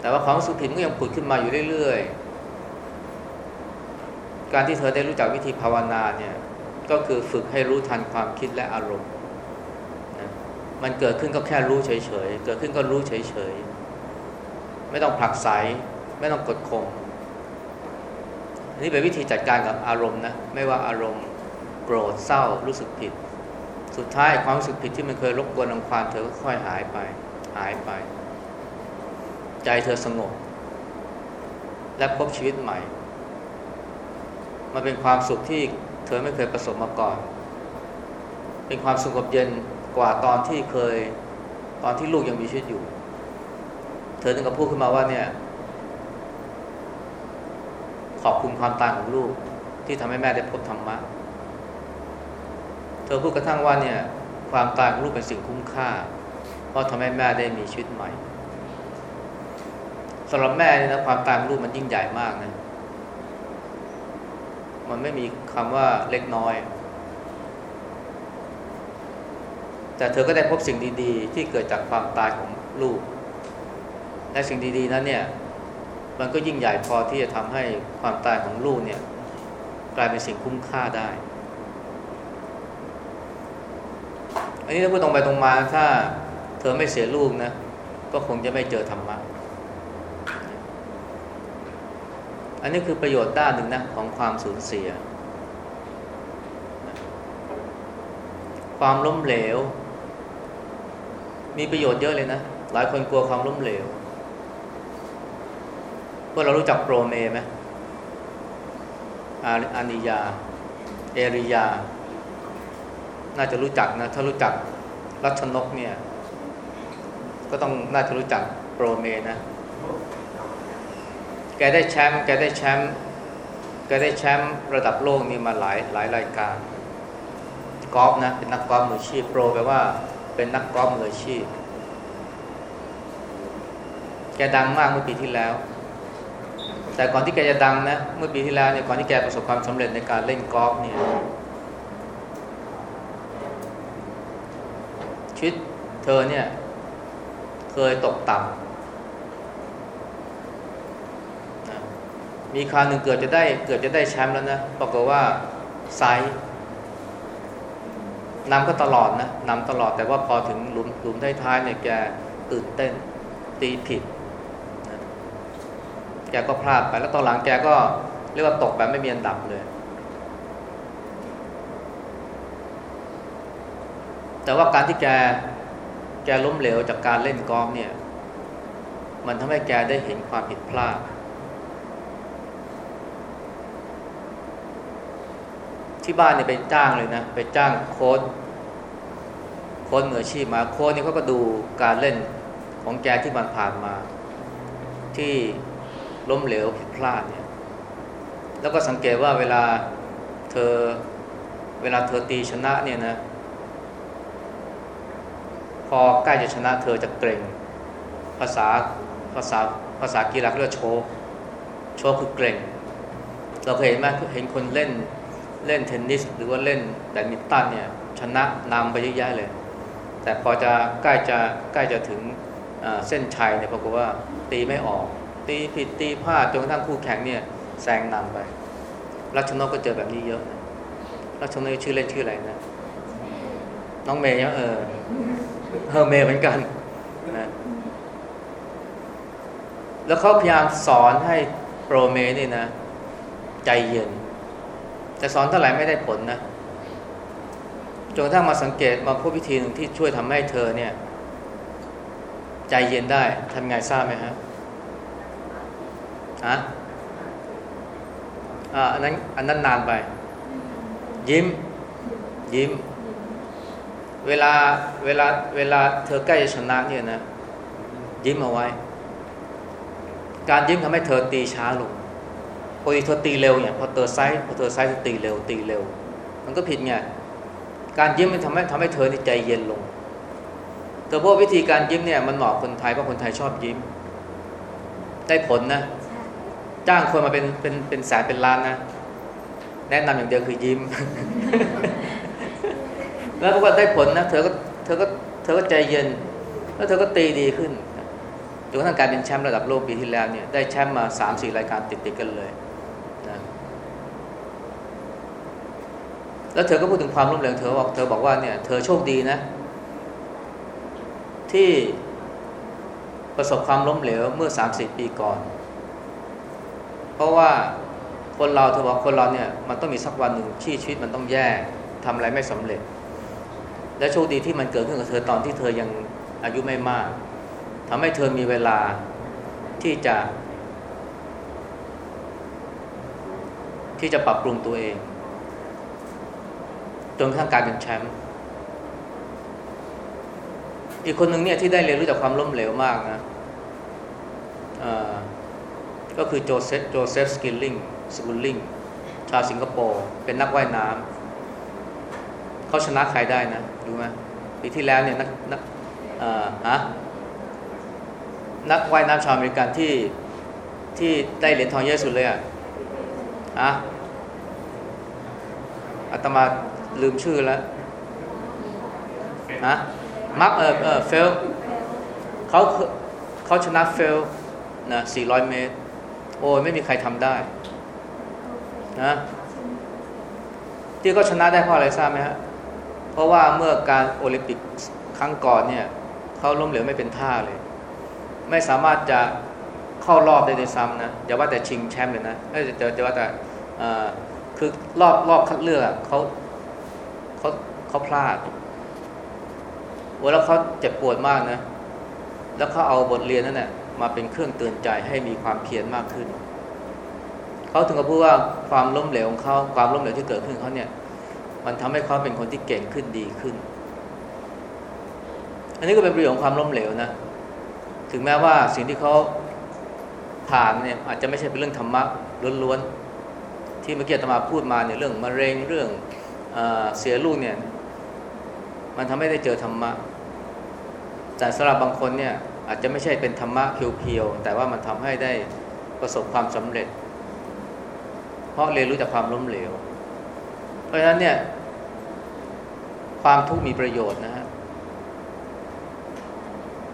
แต่ว่าความสึกผิดก็ยังผุดขึ้นมาอยู่เรื่อยๆ การที่เธอได้รู้จักวิธีภาวนาเนี่ยก็คือฝึกให้รู้ทันความคิดและอารมณ์ มันเกิดขึ้นก็แค่รู้เฉยๆ เกิดขึ้นก็รู้เฉยๆ ไม่ต้องผลักไสไม่ต้องกดข่มอันนี้เป็นวิธีจัดการกับอารมณ์นะ ไม่ว่าอารมณ์โกรธเศร้ารู้สึกผิด สุดท้ายความรู้สึกผิดที่มันเคยรบกวนรังควานเธอก็ค่อยหายไป หายไป ใจเธอสงบ และพบชีวิตใหม่ มันเป็นความสุขที่เธอไม่เคยประสบมาก่อน เป็นความสงบเย็น กว่าตอนที่เคยตอนที่ลูกยังมีชีวิตอยู่ เธอถึงกับพูดขึ้นมาว่าเนี่ย ขอบคุณความตายของลูกที่ทำให้แม่ได้พบธรรมะ เธอพูดกระทั่งว่าเนี่ย ความตายของลูกเป็นสิ่งคุ้มค่า เพราะทำให้แม่ได้มีชีวิตใหม่สำหรับแม่นี่นะความตายของลูกมันยิ่งใหญ่มากนะมันไม่มีคำว่าเล็กน้อย แต่เธอก็ได้พบสิ่งดีๆ ที่เกิดจากความตายของลูก และสิ่งดีๆนั้นเนี่ย มันก็ยิ่งใหญ่พอที่จะทำให้ความตายของลูกเนี่ย กลายเป็นสิ่งคุ้มค่าได้ อันนี้ถ้าพูดตรงไปตรงมาถ้าเธอไม่เสียลูกนะ ก็คงจะไม่เจอธรรมะ อันนี้คือประโยชน์ด้านหนึ่งนะของความสูญเสียความล้มเหลว มีประโยชน์เยอะเลยนะ หลายคนกลัวความล้มเหลวพวกเรารู้จักโปรเมไหมอานิยา เอริยา น่าจะรู้จักนะ ถ้ารู้จักรัชนกเนี่ย ก็ต้องน่าจะรู้จักโปรเมนะ แกได้แชมป์แกได้แชมป์แกได้แชมป์ระดับโลกนี่มาหลายหลายรายการกอล์ฟนะ เป็นนักกอล์ฟมืออาชีพโปรแปลว่า เป็นนักกอล์ฟมืออาชีพ แกดังมากเมื่อปีที่แล้ว แต่ก่อนที่แกจะดังนะ เมื่อปีที่แล้วเนี่ยก่อนที่แกประสบความสำเร็จในการเล่นกอล์ฟเนี่ยชีวิตเธอเนี่ย เคยตกต่ำมีคราวหนึ่งเกิดจะได้เกิดจะได้แชมป์แล้วนะปรากฏว่าไซส์ นำก็ตลอดนะนำตลอดแต่ว่าพอถึงหลุมหลุมท้ายๆเนี่ยแกตื่นเต้น ตีผิดนะแกก็พลาดไปแล้วตอนหลังแกก็เรียกว่าตกแบบไม่มีอันดับเลย แต่ว่าการที่แกแกล้มเหลวจากการเล่นกอล์ฟเนี่ย มันทำให้แกได้เห็นความผิดพลาด ที่บ้านเนี่ยไปจ้างเลยนะ ไปจ้างโค้ดโค้ดมืออาชีพมา โค้ดนี่เขาก็ดูการเล่นของแกที่มันผ่านมา ที่ล้มเหลวผิดพลาดเนี่ย แล้วก็สังเกตว่าเวลาเธอเวลาเธอตีชนะเนี่ยนะ พอใกล้จะชนะเธอจะเกรงภาษาภาษาภาษากีฬาเรียกว่าโชกchoke คือเกร็งเราเคยเห็นไหมเห็นคนเล่น เล่นเทนนิส หรือว่าเล่นแบดมินตันเนี่ยชนะนำไปเยอะแยะเลย แต่พอจะใกล้จะใกล้จะถึงเส้นชัยเนี่ยปรากฏว่าตีไม่ออก ตีผิดตีพลาดจนกระทั่งคู่แข่งเนี่ยแซงนำไป รัชนกก็เจอแบบนี้เยอะรัชนกชื่อเล่นชื่ออะไรนะน้องเมย์เนเออเฮอร์เมย์เหมือนกันนะแล้วเขาพยายามสอนให้โปรเมนี่นะ ใจเย็น แต่สอนเท่าไหร่ไม่ได้ผลนะจนกระทั่งมาสังเกตมาพบวิธีหนึ่งที่ช่วยทำให้เธอเนี่ย ใจเย็นได้ทำไงทราบไหมฮะฮะอ่าอันนั้นอันนั้นนานไป ยิ้ม ยิ้ม เวลาเวลาเวลาเธอใกล้จะชนะเนี่ยนะ ยิ้มเอาไว้ การยิ้มทำให้เธอตีช้าลง ปกติเธอตีเร็วเนี่ยพอเธอไซส์พอเธอไซส์ตีเร็วตีเร็ว มันก็ผิดไงการยิ้มมันทำให้ทำให้เธอใจเย็นลงเธอพบวิธีการยิ้มเนี่ยมันเหมาะคนไทยเพราะคนไทยชอบยิ้ม ได้ผลนะ จ้างคนมาเป็นเป็นเป็นแสนเป็นล้านนะ แนะนำอย่างเดียวคือยิ้ม แล้วพอได้ผลนะเธอก็เธอก็เธอก็ใจเย็น แล้วเธอก็ตีดีขึ้นจนกระทั่งการเป็นแชมป์ระดับโลกปีที่แล้วเนี่ยได้แชมป์มาสามสี่รายการติดๆกันเลยนะ แล้วเธอก็พูดถึงความล้มเหลวเธอบอกเธอบอกว่าเนี่ยเธอโชคดีนะ ที่ประสบความล้มเหลวเมื่อสามสี่ปีก่อน เพราะว่าคนเราเธอบอกคนเราเนี่ยมันต้องมีสักวันหนึ่งที่ชีวิตมันต้องแย่ทำอะไรไม่สำเร็จ และโชคดีที่มันเกิดขึ้นกับเธอตอนที่เธอยังอายุไม่มากทำให้เธอมีเวลาที่จะ ที่จะปรับปรุงตัวเอง จนกระทั่งกลายเป็นแชมป์อีกคนหนึ่งเนี่ยที่ได้เรียนรู้จากความล้มเหลวมากนะก็คือโจเซฟโจเซฟสกิลลิงสคูลลิงชาวสิงคโปร์เป็นนักว่ายน้ำเขาชนะใครได้นะรู้ไหมปีที่แล้วเนี่ยนักนักฮะนักว่ายน้ำชาวอเมริกันที่ที่ได้เหรียญทองเยอะสุดเลยอะอะอาตมา ลืมชื่อแล้วฮะมักเออเออเฟลป์สเขาเขาชนะเฟลนะ400 เมตร โอ้ไม่มีใครทำได้นะที่เขาชนะได้เพราะอะไรทราบไหมฮะเพราะว่าเมื่อการโอลิมปิกครั้งก่อนเนี่ยเขาล้มเหลวไม่เป็นท่าเลย ไม่สามารถจะเข้ารอบได้ในซ้ำนะอย่าว่าแต่ชิงแชมป์เลยนะไม่จะจะว่าแต่คือรอบรอบคัดเลือกเขา เขาเขาพลาดวันแล้วเขาเจ็บปวดมากนะ แล้วเขาเอาบทเรียนนั่นแหละมาเป็นเครื่องเตือนใจให้มีความเพียรมากขึ้น เขาถึงกับพูดว่าความล้มเหลวของเขาความล้มเหลวที่เกิดขึ้นเขาเนี่ย มันทำให้เขาเป็นคนที่เก่งขึ้นดีขึ้น อันนี้ก็เป็นประโยชน์ของความล้มเหลวนะ ถึงแม้ว่าสิ่งที่เขาผ่านเนี่ยอาจจะไม่ใช่เป็นเรื่องธรรมะล้วนๆที่เมื่อกี้ตมาพูดมาเนี่ยเรื่องมะเร็งเรื่อง เสียลูกเนี่ย มันทำให้ได้เจอธรรมะ แต่สำหรับบางคนเนี่ย อาจจะไม่ใช่เป็นธรรมะเพียวๆแต่ว่ามันทำให้ได้ประสบความสำเร็จ เพราะเรียนรู้จากความล้มเหลว เพราะฉะนั้นเนี่ย ความทุกข์มีประโยชน์นะฮะ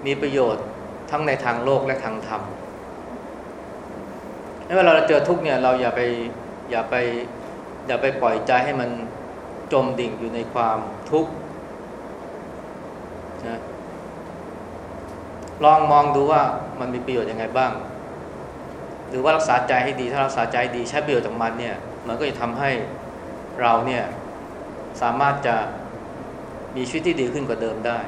มีประโยชน์ทั้งในทางโลกและทางธรรมเวลาเราเจอทุกเนี่ย เราอย่าไปอย่าไปอย่าไปปล่อยใจให้มัน จมดิ่งอยู่ในความทุกข์นะลองมองดูว่ามันมีประโยชน์ยังไงบ้าง หรือว่ารักษาใจให้ดีถ้ารักษาใจดีใช้ประโยชน์จากมันเนี่ยมันก็จะทำให้เราเนี่ยสามารถจะมีชีวิตที่ดีขึ้นกว่าเดิมได้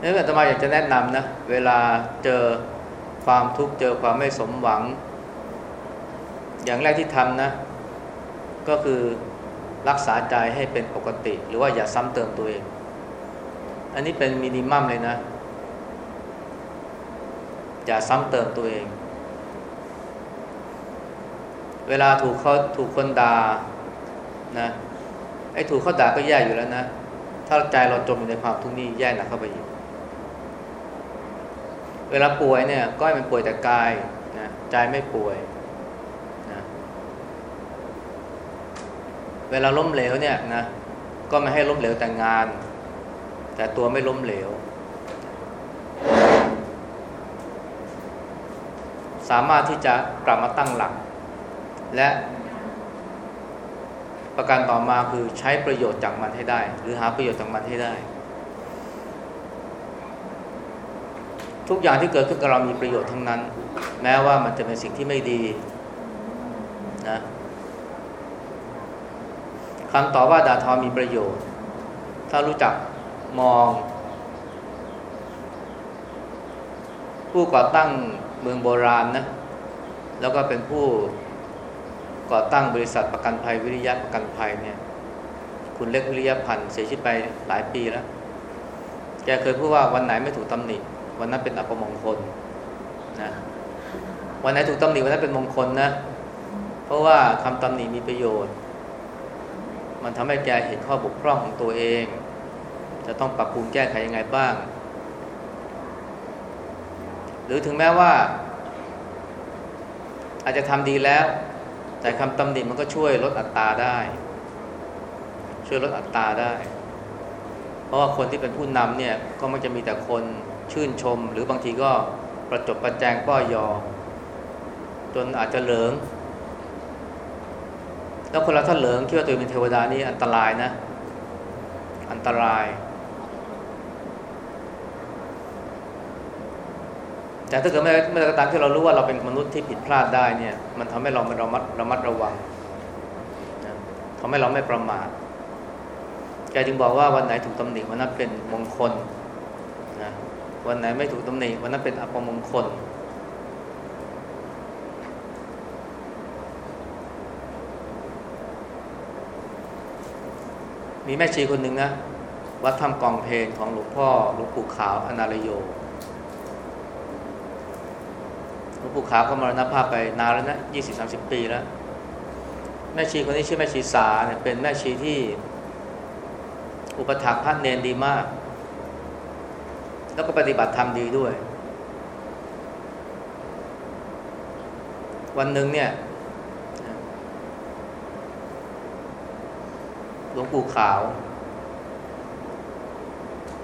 นี่อาตมาอยากจะแนะนำนะ เวลาเจอความทุกข์เจอความไม่สมหวัง อย่างแรกที่ทำนะ ก็คือรักษาใจให้เป็นปกติ หรือว่าอย่าซ้ำเติมตัวเอง อันนี้เป็นมินิมัมเลยนะ อย่าซ้ำเติมตัวเอง เวลาถูกเขาถูกคนด่านะไอ้ถูกเขาด่าก็แย่อยู่แล้วนะ ถ้าใจเราจมอยู่ในความทุกข์นี้แย่หนักเข้าไปอีก เวลาป่วยเนี่ยก็ให้มันป่วยแต่กายนะใจไม่ป่วยนะ เวลาล้มเหลวเนี่ยนะก็ไม่ให้ล้มเหลวแต่งาน แต่ตัวไม่ล้มเหลว สามารถที่จะกลับมาตั้งหลัก และประการต่อมาคือใช้ประโยชน์จากมันให้ได้ หรือหาประโยชน์จากมันให้ได้ ทุกอย่างที่เกิดขึ้นกับเรามีประโยชน์ทั้งนั้น แม้ว่ามันจะเป็นสิ่งที่ไม่ดีนะ คำต่อว่าดาทอมีประโยชน์ ถ้ารู้จักมอง ผู้ก่อตั้งเมืองโบราณนะแล้วก็เป็นผู้ก่อตั้งบริษัทประกันภัยวิริยะประกันภัยเนี่ย คุณเล็กวิริยะพันธ์เสียชีวิตไปหลายปีแล้ว แกเคยพูดว่าวันไหนไม่ถูกตำหนิ วันนั้นเป็นอัปมงคลนะวันไหนถูกตำหนิวันนั้นเป็นมงคลนะ เพราะว่าคำตำหนิมีประโยชน์ มันทำให้แกเห็นข้อบกพร่องของตัวเอง จะต้องปรับปรุงแก้ไขยังไงบ้าง หรือถึงแม้ว่า อาจจะทำดีแล้ว แต่คำตำหนิมันก็ช่วยลดอัตราได้ ช่วยลดอัตราได้ เพราะว่าคนที่เป็นผู้นำเนี่ยก็มักจะมีแต่คนชื่นชม หรือบางทีก็ประจบประแจงป้อยอ จนอาจจะเหลิง แล้วคนเราถ้าเหลิงคิดว่าตัวเองเป็นเทวดานี่อันตรายนะ อันตราย แต่ถ้าเกิดไม่ไม่ตามที่เรารู้ว่าเราเป็นมนุษย์ที่ผิดพลาดได้เนี่ย มันทำให้เรามันระมัดระมัดระวังนะทำให้เราไม่ประมาทแกจึงบอกว่าวันไหนถูกตำหนิวันนั้นเป็นมงคลนะวันไหนไม่ถูกตำหนิวันนั้นเป็นอัปมงคล มีแม่ชีคนหนึ่งนะ วัดถ้ำกองเพลงของหลวงพ่อหลวงปู่ขาวอนาลโยหลวงปู่ขาวก็มรณภาพไปนานแล้วนะยี่สิบสามสิบปีแล้ว แม่ชีคนนี้ชื่อแม่ชีสาเนี่ยเป็นแม่ชีที่ อุปถัมภ์พระเนนดีมาก แล้วก็ปฏิบัติธรรมดีด้วย วันหนึ่งเนี่ย หลวงปู่ขาว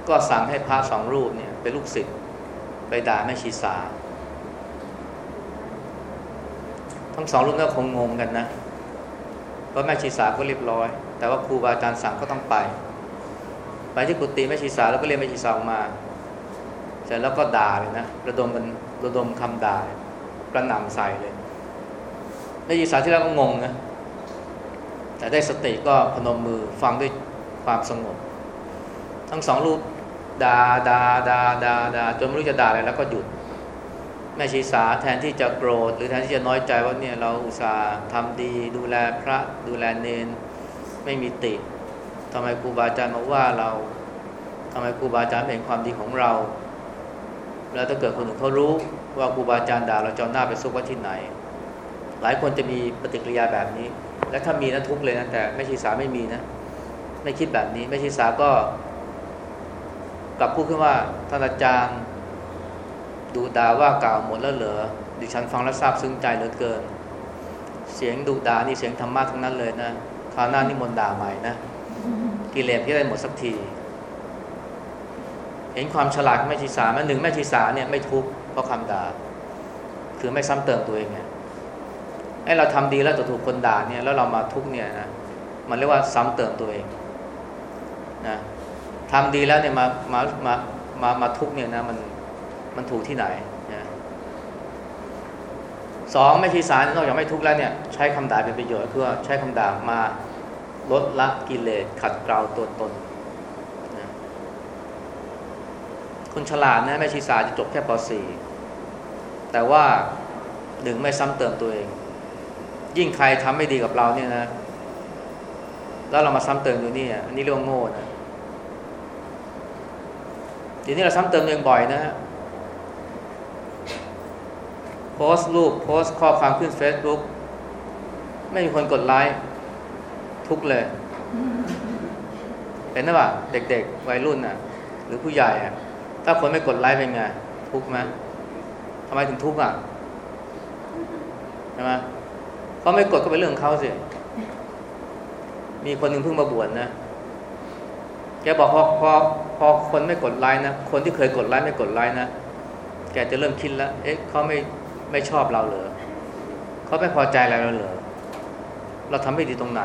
ก็สั่งให้พระสองรูปเนี่ยเป็นลูกศิษย์ไปด่าแม่ชีสา ทั้งสองรูปก็คงงงกันนะ เพราะแม่ชีสาก็เรียบร้อย แต่ว่าครูบาอาจารย์สั่งก็ต้องไป ไปที่กุฏิแม่ชีสาแล้วก็เรียกแม่ชีสาออกมาเสร็จแล้วก็ด่าเลยนะ ระดมกันระดมคำด่ากระหน่ำใส่เลยแม่ชีสาที่แรกก็งงนะ แต่ได้สติก็พนมมือฟังด้วยความสงบ ทั้งสองรูปดาดาดาดาดาจนไม่รู้จะด่าอะไรแล้วก็หยุด แม่ชีสาแทนที่จะโกรธ หรือแทนที่จะน้อยใจว่าเนี่ยเราอุตส่าห์ทำดีดูแลพระดูแลเนน ไม่มีติทำไมครูบาอาจารย์มาว่าเราทำไมครูบาอาจารย์เห็นความดีของเรา แล้วถ้าเกิดคนอื่นเขารู้ว่าครูบาอาจารย์ด่าเราจะหน้าไปซุกไว้ที่ไหน หลายคนจะมีปฏิกิริยาแบบนี้ และถ้ามีนะทุกเลยนะแต่ไม่ชีสาไม่มีนะ ไม่คิดแบบนี้ ไม่ชีสาก็ กลับพูดขึ้นว่าท่านอาจารย์ดูด่าว่ากล่าวหมดแล้วเหรอดิฉันฟังแล้วซาบซึ้งใจเหลือเกิน เสียงดุด่านี่เสียงธรรมะทั้งนั้นเลยนะคราวหน้านี่มนต์ด่าใหม่นะกิเลสที่ได้หมดสักที เห็นความฉลาดของแม่ชีสาแม่หนึ่งแม่ชีสาเนี่ยไม่ทุกข์เพราะคำด่าคือไม่ซ้ำเติมตัวเองไง ไอ้เราทำดีแล้วจะถูกคนด่าเนี่ยแล้วเรามาทุกเนี่ยนะมันเรียกว่าซ้ำเติมตัวเองนะทำดีแล้วเนี่ยมามามามามาทุกเนี่ยนะมันมันถูกที่ไหนนะสองไม่ชีสารนอกจากไม่ทุกแล้วเนี่ยใช้คำด่าเป็นประโยชน์เพื่อใช้คำด่ามาลดละกิเลสขัดเกลาตัวตนนะคนฉลาดนะแม่ชีสาจะจบแค่ป .4 แต่ว่าหนึ่งไม่ซ้ำเติมตัวเอง ยิ่งใครทำไม่ดีกับเราเนี่ยนะ แล้วเรามาซ้ำเติมอยู่นี่อันนี้เรื่องโง่นะทีนี้เราซ้ำเติมเองบ่อยนะฮะโพสต์รูปโพสต์ข้อความขึ้น Facebook ไม่มีคนกดไลค์ทุกเลยเห็นไหมว่าเด็กๆ วัยรุ่นน่ะ หรือผู้ใหญ่อะถ้าคนไม่กดไลค์เป็นไง ทุกไหมทำไมถึงทุกอะใช่ไหม เขาไม่กดก็เป็นเรื่องของเขาสิมีคนหนึ่งเพิ่งมาบวชนะแกบอกพอพอพอคนไม่กดไลค์นะคนที่เคยกดไลค์ไม่กดไลค์นะแกจะเริ่มคิดแล้ว เอ๊ะเขาไม่ไม่ชอบเราเหรอเขาไม่พอใจอะไรเราเหรอเราทำไม่ดีตรงไหน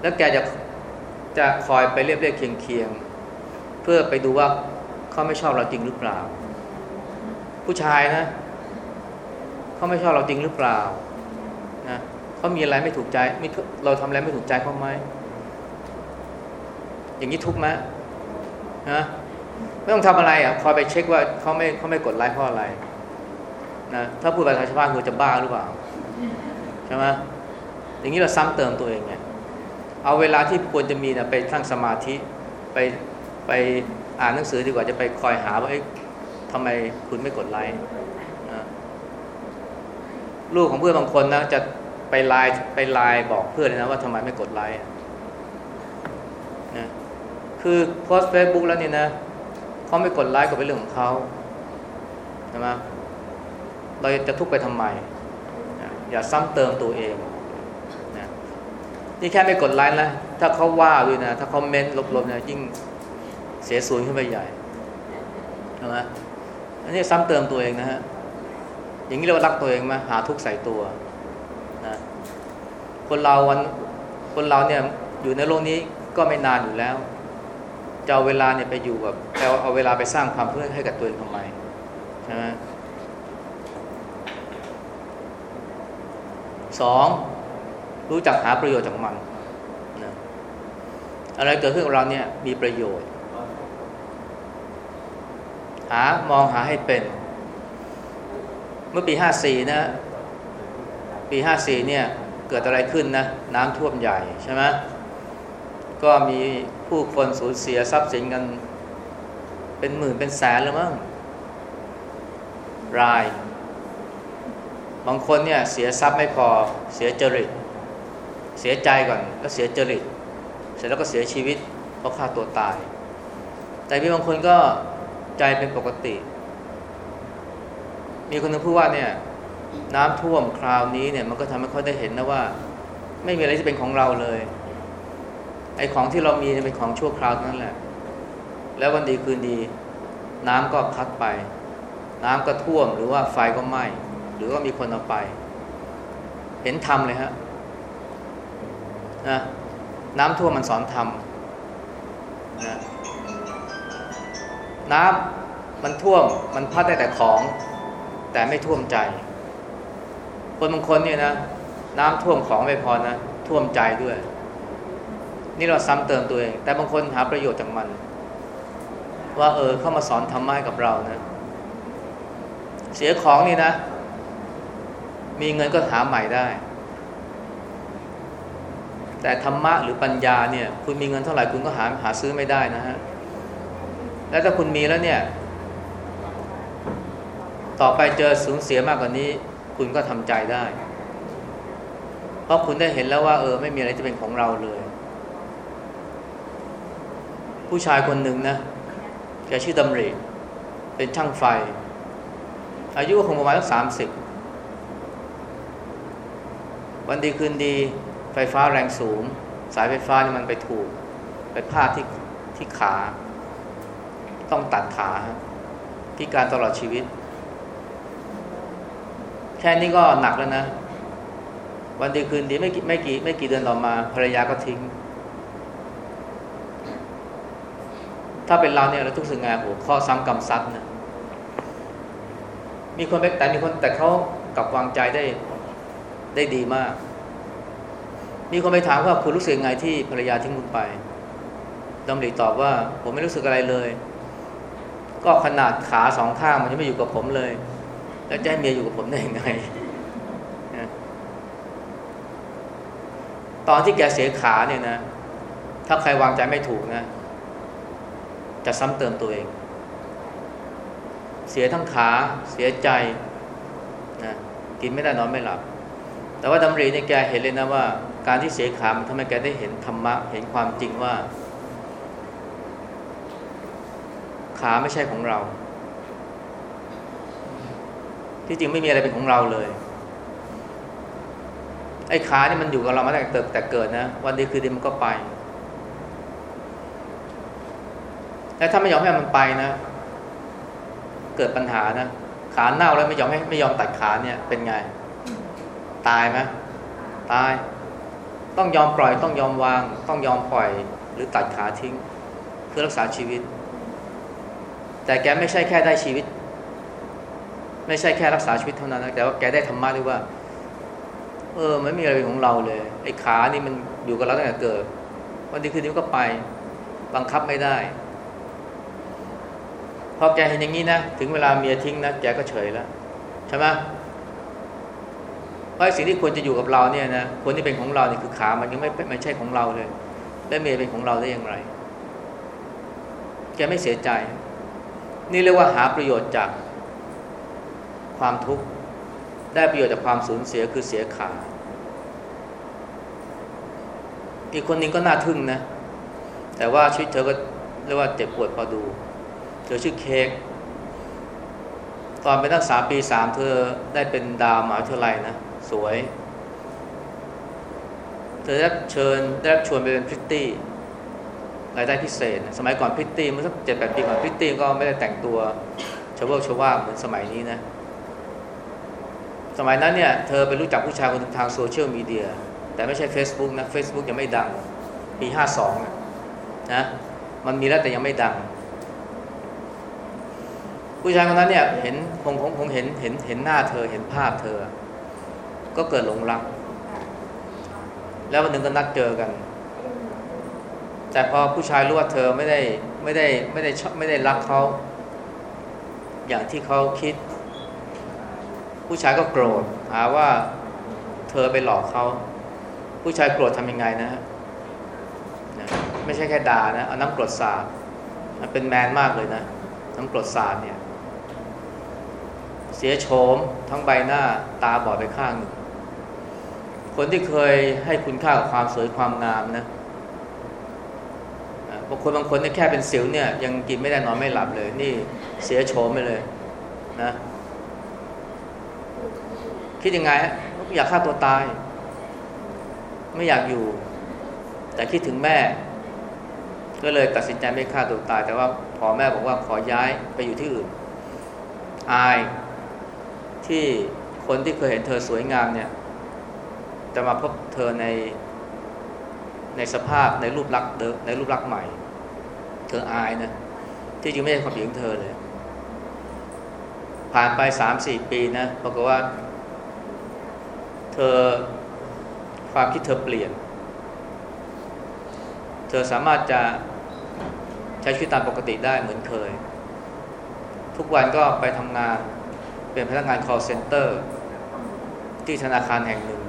แล้วแกจะจะคอยไปเรียบเรียกเคียงเคียงเพื่อไปดูว่าเขาไม่ชอบเราจริงหรือเปล่า ผู้ชายนะเขาไม่ชอบเราจริงหรือเปล่า เขามีอะไรไม่ถูกใจมีเราทำอะไรไม่ถูกใจเขาไหมอย่างนี้ทุกไหมนะไม่ต้องทำอะไรอะคอยไปเช็คว่าเขาไม่เขาไม่กดไลค์เพราะอะไรนะถ้าพูดภาษาชาวบ้านคือจะบ้าหรือเปล่าใช่ไหมอย่างนี้เราซ้ำเติมตัวเองไงเอาเวลาที่ควรจะมีนะไปทั้งสมาธิไปไปอ่านหนังสือดีกว่าจะไปคอยหาว่าเอ๊ะทำไมคุณไม่กดไลค์นะลูกของเพื่อนบางคนนะจะ ไปไลน์ไปไลน์บอกเพื่อนเลยนะว่าทำไมไม่กดไลค์นะคือโพสเฟซบุ๊กแล้วนี่นะเขาไม่กดไลค์ก็เป็นเรื่องของเขาใช่ไหมเราจะทุกข์ไปทำไมนะอย่าซ้ำเติมตัวเองนะนี่แค่ไม่กดไลค์นะถ้าเขาว่าด้วยนะ ถ้าคอมเมนต์ลบๆนะยิ่งเสียสูญขึ้นไปใหญ่ใช่ไหมอันนี้ซ้ำเติมตัวเองนะฮะอย่างนี้เรารักตัวเองไหมหาทุกข์ใส่ตัว คนเราวันคนเราเนี่ยอยู่ในโลกนี้ก็ไม่นานอยู่แล้วจะเอาเวลาเนี่ยไปอยู่กับเอาเอาเวลาไปสร้างความเพื่อให้กับตัวเองทำไมใช่ไหมสองรู้จักหาประโยชน์จากมันนะอะไรเกิดขึ้นกับเราเนี่ยมีประโยชน์ หามองหาให้เป็น เมื่อปีห้าสี่นะ ปีห้าสี่เนี่ย เกิดอะไรขึ้นนะ น้ำท่วมใหญ่ใช่ไหมก็มีผู้คนสูญเสียทรัพย์สินกัน เป็นหมื่นเป็นแสนแล้วมั้งราย บางคนเนี่ยเสียทรัพย์ไม่พอเสียจริต เสียใจก่อนแล้วเสียจริต เสร็จแล้วก็เสียชีวิต เพราะฆ่าตัวตาย แต่มีบางคนก็ใจเป็นปกติ มีคนนึงพูดว่าเนี่ย น้ำท่วมคราวนี้เนี่ยมันก็ทำให้เขาได้เห็นนะว่า ไม่มีอะไรที่เป็นของเราเลย ไอ้ของที่เรามีเป็นของชั่วคราวนั่นแหละ แล้ววันดีคืนดี น้ำก็พัดไป น้ำก็ท่วมหรือว่าไฟก็ไหม้หรือว่ามีคนเอาไป เห็นธรรมเลยฮะนะน้ำท่วมมันสอนธรรมนะน้ำมันท่วมมันพัดได้แต่ของ แต่ไม่ท่วมใจ คนบางคนเนี่ยนะน้ำท่วมของไม่พอนะท่วมใจด้วย นี่เราซ้ำเติมตัวเอง แต่บางคนหาประโยชน์จากมัน ว่าเออเข้ามาสอนธรรมะกับเรานะเสียของนี่นะ มีเงินก็หาใหม่ได้ แต่ธรรมะหรือปัญญาเนี่ย คุณมีเงินเท่าไหร่คุณก็หาหาซื้อไม่ได้นะฮะแล้วถ้าคุณมีแล้วเนี่ย ต่อไปเจอสูญเสียมากกว่านี้ คุณก็ทำใจได้ เพราะคุณได้เห็นแล้วว่า เออ ไม่มีอะไรจะเป็นของเราเลย ผู้ชายคนหนึ่งนะแกชื่อดำริเป็นช่างไฟ อายุคงประมาณสักสามสิบวันดีคืนดี ไฟฟ้าแรงสูง สายไฟฟ้านี่มันไปถูก ไปพาดที่ที่ขา ต้องตัดขาพิการตลอดชีวิต ค่นี้ก็หนักแล้วนะ วันดีคืนดีไม่กี่ไม่กี่ไม่กี่เดือนต่อมา ภรรยาก็ทิ้ง ถ้าเป็นเราเนี่ยเราทุกสิ่งไงโหข้อซ้ำกรรมซัดนะมีคนไปแต่มีคนแต่เขากลับวางใจได้ได้ดีมาก มีคนไปถามว่าคุณรู้สึกไงที่ภรรยาทิ้งคุณไปดำริตอบว่า ผมไม่รู้สึกอะไรเลย ก็ขนาดขาสองข้างมันจะไม่อยู่กับผมเลย แล้วจะให้เมียอยู่กับผมได้ยังไงตอนที่แกเสียขาเนี่ยนะ ถ้าใครวางใจไม่ถูกนะ จะซ้ำเติมตัวเอง เสียทั้งขาเสียใจนะกินไม่ได้นอนไม่หลับ แต่ว่าดำริเนี่ยแกเห็นเลยนะว่า การที่เสียขามันทำให้แกได้เห็นธรรมะ เห็นความจริงว่า ขาไม่ใช่ของเรา ที่จริงไม่มีอะไรเป็นของเราเลย ไอ้ขานี่มันอยู่กับเรามาตั้งแต่แต่เกิดนะ วันดีคือดีมันก็ไป แต่ถ้าไม่ยอมให้มันไปนะ เกิดปัญหานะขาเน่าแล้วไม่ยอมให้ไม่ยอมตัดขาเนี่ยเป็นไง ตายไหมตาย ต้องยอมปล่อยต้องยอมวาง ต้องยอมปล่อย หรือตัดขาทิ้ง เพื่อรักษาชีวิต แต่แกไม่ใช่แค่ได้ชีวิต ไม่ใช่แค่รักษาชีวิตเท่านั้นนะแต่ว่าแกได้ธรรมะด้วยว่า เออไม่มีอะไรเป็นของเราเลย ไอ้ขานี่มันอยู่กับเราตั้งแต่เกิด วันดีคืนนี้ก็ไป บังคับไม่ได้ พอแกเห็นอย่างนี้นะ ถึงเวลาเมียทิ้งนะแกก็เฉยแล้วใช่ไหมเพราะสิ่งที่ควรจะอยู่กับเราเนี่ยนะควรที่เป็นของเราเนี่ยคือขามันยังไม่ไม่ใช่ของเราเลย แล้วเมียเป็นของเราได้อย่างไร แกไม่เสียใจ นี่เรียกว่าหาประโยชน์จาก ความทุกข์ได้ประโยชน์จากความสูญเสียคือเสียขาอีกคนนึงก็น่าทึ่งนะ แต่ว่าชีวิตเธอก็เรียกว่าเจ็บปวดพอดู เธอชื่อเค้กตอนเป็นนักศึกษาปีสามเธอได้เป็นดาวมหาวิทยาลัยนะ สวย เธอได้เชิญได้ชวนไปเป็นพริตตี้รายได้พิเศษ สมัยก่อนพริตตี้เมื่อสักเจ็ดแปดปีก่อนพริตตี้ก็ไม่ได้แต่งตัวชาวโลกชาวว่าเหมือนสมัยนี้นะ สมัยนั้นเนี่ยเธอไปรู้จักผู้ชายคนนึงทางโซเชียลมีเดียแต่ไม่ใช่ Facebook นะ Facebook ยังไม่ดัง ปีห้าสองนะมันมีแล้วแต่ยังไม่ดัง ผู้ชายคนนั้นเนี่ยเห็นคงคงคงเห็นเห็นเห็นหน้าเธอเห็นภาพเธอ ก็เกิดหลงรัก แล้ววันหนึ่งก็นัดเจอกัน แต่พอผู้ชายรู้ว่าเธอไม่ได้ไม่ได้ไม่ได้ชอบไม่ได้รักเขาอย่างที่เขาคิด ผู้ชายก็โกรธหาว่าเธอไปหลอกเขา ผู้ชายโกรธทำยังไงนะฮะไม่ใช่แค่ด่านะเอาน้ำกรดสาดมันเป็นแมนมากเลยนะ น้ำกรดสาดเนี่ย เสียโฉมทั้งใบหน้าตาบอดไปข้างหนึ่งคนที่เคยให้คุณค่ากับความสวยความงามนะบางคนบางคนเนี่ยแค่เป็นสิวเนี่ย ยังกินไม่ได้นอนไม่หลับเลย นี่เสียโฉมไปเลย นะ คิดยังไงอยากฆ่าตัวตาย ไม่อยากอยู่ แต่คิดถึงแม่ ก็เลยตัดสินใจไม่ฆ่าตัวตาย แต่ว่าพอแม่บอกว่าขอย้ายไปอยู่ที่อื่น อายที่คนที่เคยเห็นเธอสวยงามเนี่ย จะมาพบเธอในในสภาพในรูปลักษณ์ในรูปลักษณ์ใหม่ เธออายนะ ที่จริงไม่ใช่ความผิดของเธอเลย ผ่านไปสามสี่ปีนะปรากฏว่า เธอความคิดเธอเปลี่ยน เธอสามารถจะใช้ชีวิตตามปกติได้เหมือนเคย ทุกวันก็ไปทำงานเป็นพนักงาน call center ที่ธนาคารแห่งหนึ่ง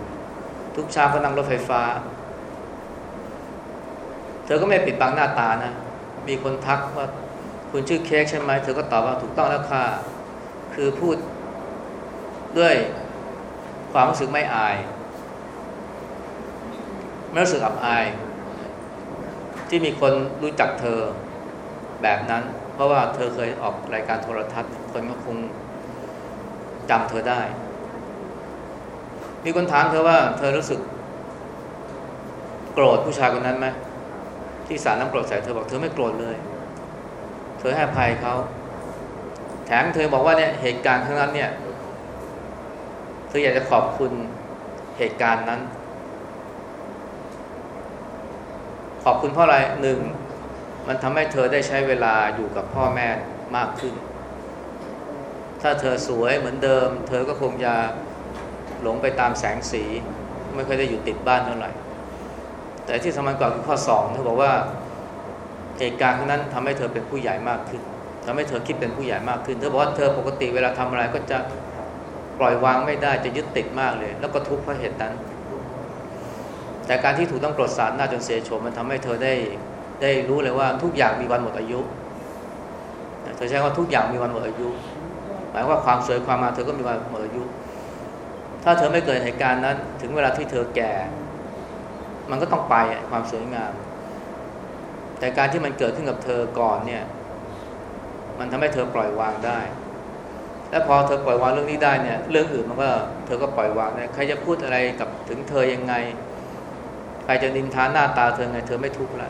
ทุกเช้าก็นั่งรถไฟฟ้า เธอก็ไม่ปิดบังหน้าตานะ มีคนทักว่าคุณชื่อเค้กใช่ไหม เธอก็ตอบว่าถูกต้องแล้วค่ะ คือพูดด้วย ความรู้สึกไม่อาย ไม่รู้สึกอับอาย ที่มีคนรู้จักเธอแบบนั้น เพราะว่าเธอเคยออกรายการโทรทัศน์ คนก็คงจำเธอได้ มีคนถามเธอว่า เธอรู้สึก โกรธผู้ชายคนนั้นไหมที่สารน้ำกรดใส่เธอบอกเธอไม่โกรธเลย เธอให้ภัยเขา แถมเธอบอกว่าเนี่ยเหตุการณ์ทั้งนั้นเนี่ย เธออยากจะขอบคุณเหตุการณ์นั้น ขอบคุณเพราะอะไรหนึ่งมันทำให้เธอได้ใช้เวลาอยู่กับพ่อแม่มากขึ้น ถ้าเธอสวยเหมือนเดิม เธอก็คงจะหลงไปตามแสงสี ไม่เคยได้อยู่ติดบ้านเท่าไหร่ แต่ที่สำคัญกว่าคือข้อสองเธอบอกว่าเหตุการณ์นั้นทำให้เธอเป็นผู้ใหญ่มากขึ้นทำให้เธอคิดเป็นผู้ใหญ่มากขึ้น เธอบอกว่าเธอปกติเวลาทำอะไรก็จะ ปล่อยวางไม่ได้จะยึดติดมากเลย แล้วก็ทุกข์เพราะเหตุนั้น แต่การที่ถูกต้องกรดสารหน้าจนเสียโฉมมันทำให้เธอได้ได้รู้เลยว่าทุกอย่างมีวันหมดอายุเธอใช้ว่าทุกอย่างมีวันหมดอายุ หมายว่าความสวยความงามเธอก็มีวันหมดอายุ ถ้าเธอไม่เกิดเหตุการณ์นั้น ถึงเวลาที่เธอแก่ มันก็ต้องไปความสวยงาม แต่การที่มันเกิดขึ้นกับเธอก่อนเนี่ย มันทำให้เธอปล่อยวางได้ แล้วพอเธอปล่อยวางเรื่องนี้ได้เนี่ย เรื่องอื่นมันก็เธอก็ปล่อยวางได้ใครจะพูดอะไรกับถึงเธอยังไง ใครจะนินทาหน้าตาเธอไง เธอไม่ทุกข์ละ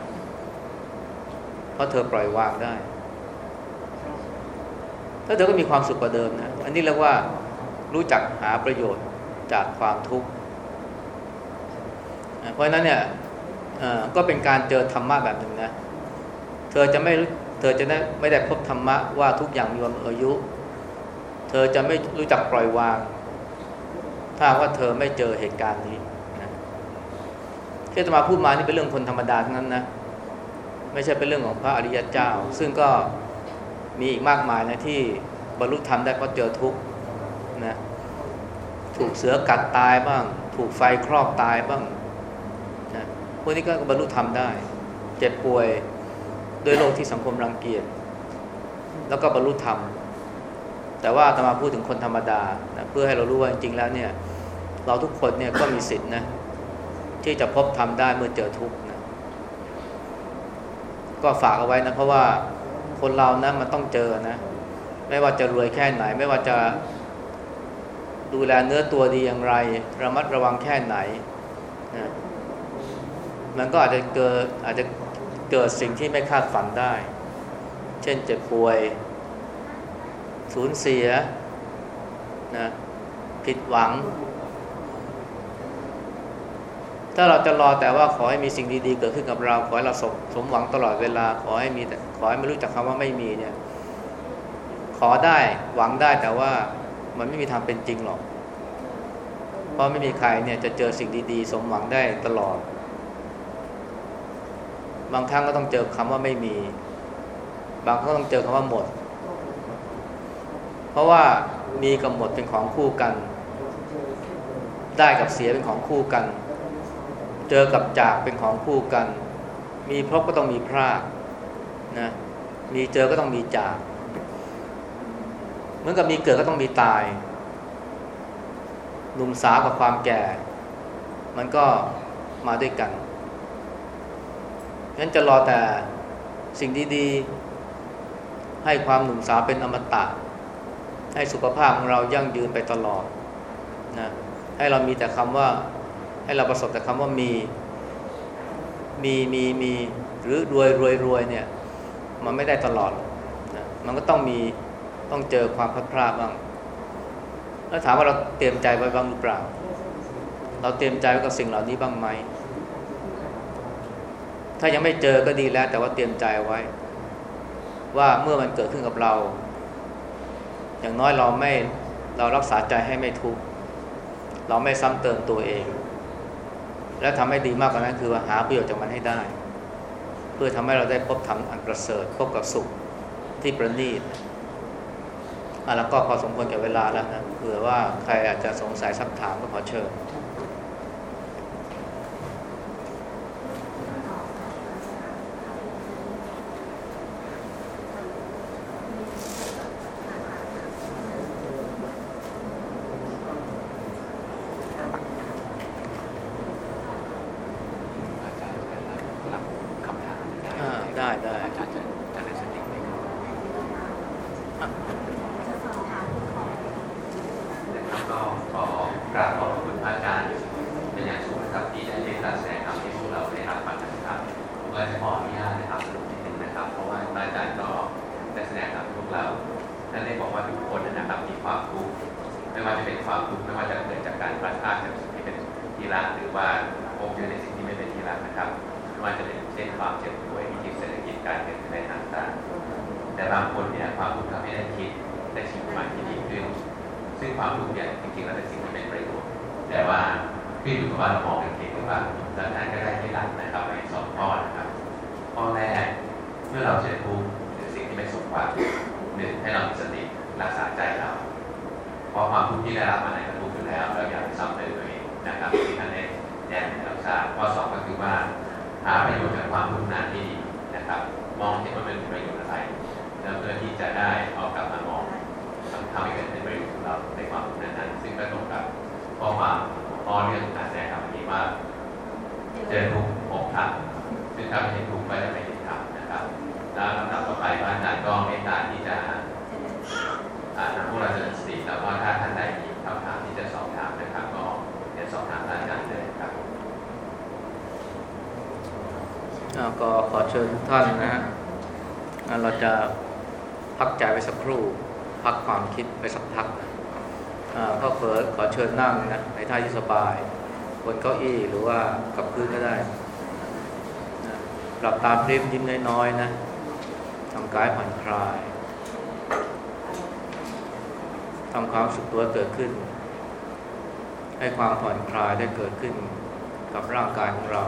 เพราะเธอปล่อยวางได้แล้วเธอก็มีความสุขกว่าเดิมนะอันนี้เรียกว่ารู้จักหาประโยชน์จากความทุกข์เพราะฉะนั้นเนี่ยก็เป็นการเจอธรรมะแบบหนึ่งนะ เธอจะไม่เธอจะไม่ได้พบธรรมะว่าทุกอย่างมีวันอายุ ธอจะไม่รู้จักปล่อยวาง ถ้าว่าเธอไม่เจอเหตุการณ์นี้นะที่จะมาพูดมานี่เป็นเรื่องคนธรรมดาทั้งนั้นนะไม่ใช่เป็นเรื่องของพระอริยเจ้า ซึ่งก็มีอีกมากมายนะที่บรรลุธรรมได้เพราะเจอทุกข์นะถูกเสือกัดตายบ้าง ถูกไฟครอบตายบ้างนะพวกนี้ก็บรรลุธรรมได้ เจ็บป่วยด้วยโรคที่สังคมรังเกียจแล้วก็บรรลุธรรม แต่ว่าตมาพูดถึงคนธรรมดานะเพื่อให้เรารู้ว่าจริงๆแล้วเนี่ย เราทุกคนเนี่ยก็มีสิทธินะที่จะพบธรรมได้เมื่อเจอทุกข์นะก็ฝากเอาไว้นะเพราะว่าคนเรานะมันต้องเจอนะ ไม่ว่าจะรวยแค่ไหน ไม่ว่าจะดูแลเนื้อตัวดีอย่างไร ระมัดระวังแค่ไหนนะมันก็อาจจะเกิดอาจจะเกิดสิ่งที่ไม่คาดฝันได้ เช่นเจ็บป่วย สูญเสียนะผิดหวัง ถ้าเราจะรอแต่ว่าขอให้มีสิ่งดีๆ เกิดขึ้นกับเรา ขอให้เราสมสมหวังตลอดเวลา ขอให้มีแต่ขอให้ไม่รู้จักคำว่าไม่มีเนี่ย ขอได้หวังได้แต่ว่ามันไม่มีทางเป็นจริงหรอก เพราะไม่มีใครเนี่ยจะเจอสิ่งดีๆ สมหวังได้ตลอด บางครั้งก็ต้องเจอคำว่าไม่มี บางครั้งต้องเจอคำว่าหมด เพราะว่ามีกับหมดเป็นของคู่กัน ได้กับเสียเป็นของคู่กัน เจอกับจากเป็นของคู่กัน มีพบก็ต้องมีพรากนะมีเจอก็ต้องมีจากเหมือนกับมีเกิดก็ต้องมีตายหนุ่มสาวกับความแก่ มันก็มาด้วยกันงั้นจะรอแต่สิ่งดีๆ ให้ความหนุ่มสาวเป็นอมตะ ให้สุขภาพของเรายั่งยืนไปตลอดนะให้เรามีแต่คำว่า ให้เราประสบแต่คำว่ามีมีมีมีหรือรวยรวยรวยเนี่ย มันไม่ได้ตลอดนะมันก็ต้องมีต้องเจอความพัดพลาดบ้างแล้วถามว่าเราเตรียมใจไว้บ้างหรือเปล่า เราเตรียมใจไว้กับสิ่งเหล่านี้บ้างไหม ถ้ายังไม่เจอก็ดีแล้ว แต่ว่าเตรียมใจไว้ ว่าเมื่อมันเกิดขึ้นกับเรา อย่างน้อยเราไม่เรารักษาใจให้ไม่ทุกข์เราไม่ซ้ำเติมตัวเอง และทำให้ดีมากกว่านั้นคือว่าหาประโยชน์จากมันให้ได้ เพื่อทำให้เราได้พบธรรมอันประเสริฐพบกับสุขที่ประณีตอะแล้วก็พอสมควรกับเวลาแล้วนะเผื่อว่าใครอาจจะสงสัยสักถามก็ขอเชิญ ความสุขตัวเกิดขึ้น ให้ความผ่อนคลายได้เกิดขึ้นกับร่างกายของเรา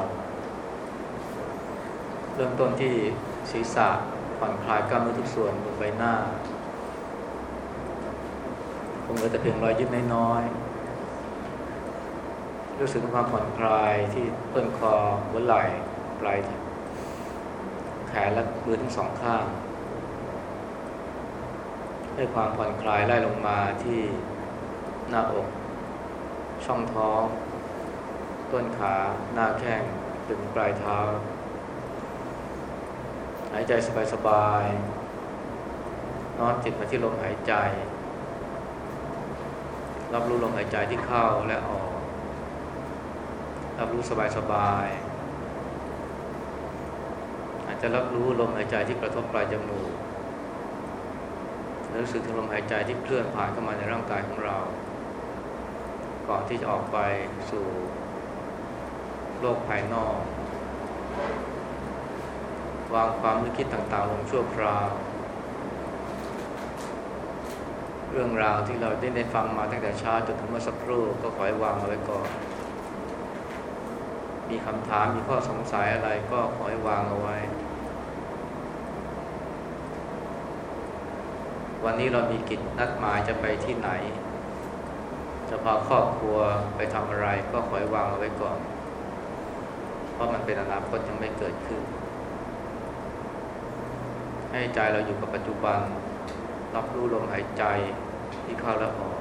เริ่มต้นที่ศีรษะผ่อนคลายกล้ามเนื้อทุกส่วนบนใบหน้าคงเหลือแต่เพียงรอยยิ้มน้อยๆรู้สึกความผ่อนคลายที่ต้นคอหัวไหล่ปลายแขนและมือทั้งสองข้าง ให้ความผ่อนคลายไล่ลงมาที่หน้าอก ช่องท้อง ต้นขา หน้าแข้งถึงปลายเท้า หายใจสบายๆน้อมจิตมาที่ลมหายใจ รับรู้ลมหายใจที่เข้าและออก รับรู้สบายๆอาจจะรับรู้ลมหายใจที่กระทบปลายจมูก รู้สึกถึงลมหายใจที่เคลื่อนผ่านเข้ามาในร่างกายของเรา ก่อนที่จะออกไปสู่โลกภายนอก วางความนึกคิดต่างๆ ลงชั่วคราว เรื่องราวที่เราได้ได้ฟังมาตั้งแต่เช้าจนถึงเมื่อสักครู่ก็ขอให้วางเอาไว้ก่อน มีคำถามมีข้อสงสัยอะไรก็ขอให้วางเอาไว้ วันนี้เรามีกิจนัดหมายจะไปที่ไหน จะพาครอบครัวไปทำอะไรก็ขอให้วางเอาไว้ก่อน เพราะมันเป็นอนาคตยังไม่เกิดขึ้น ให้ใจเราอยู่กับปัจจุบัน รับรู้ลมหายใจที่เข้าและออก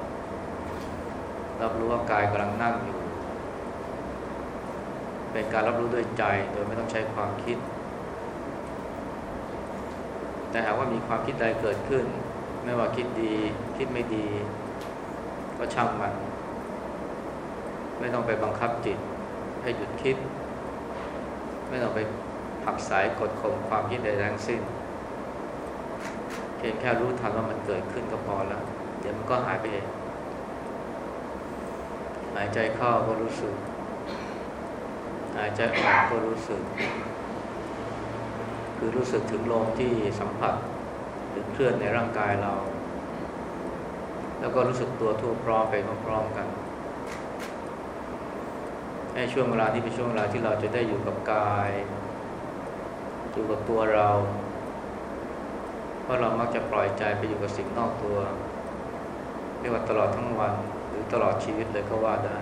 รับรู้ว่ากายกำลังนั่งอยู่ เป็นการรับรู้ด้วยใจโดยไม่ต้องใช้ความคิดแต่หากว่ามีความคิดใดเกิดขึ้น ไม่ว่าคิดดี คิดไม่ดี ก็ช่างมัน ไม่ต้องไปบังคับจิต ให้หยุดคิด ไม่ต้องไปผักสายกดข่มความคิดใดทั้งสิ้นเพียงแค่รู้ทันว่ามันเกิดขึ้นก็พอแล้ว เดี๋ยวมันก็หายไปเองหายใจเข้าก็รู้สึก หายใจออกก็รู้สึก คือรู้สึกถึงลมที่สัมผัส เคลื่อนในร่างกายเรา แล้วก็รู้สึกตัวทั่วพร้อมไปพร้อมๆกันให้ช่วงเวลาที่เป็นช่วงเวลาที่เราจะได้อยู่กับกาย อยู่กับตัวเรา เพราะเรามักจะปล่อยใจไปอยู่กับสิ่งนอกตัวเรียกว่าตลอดทั้งวัน หรือตลอดชีวิตเลยก็ว่าได้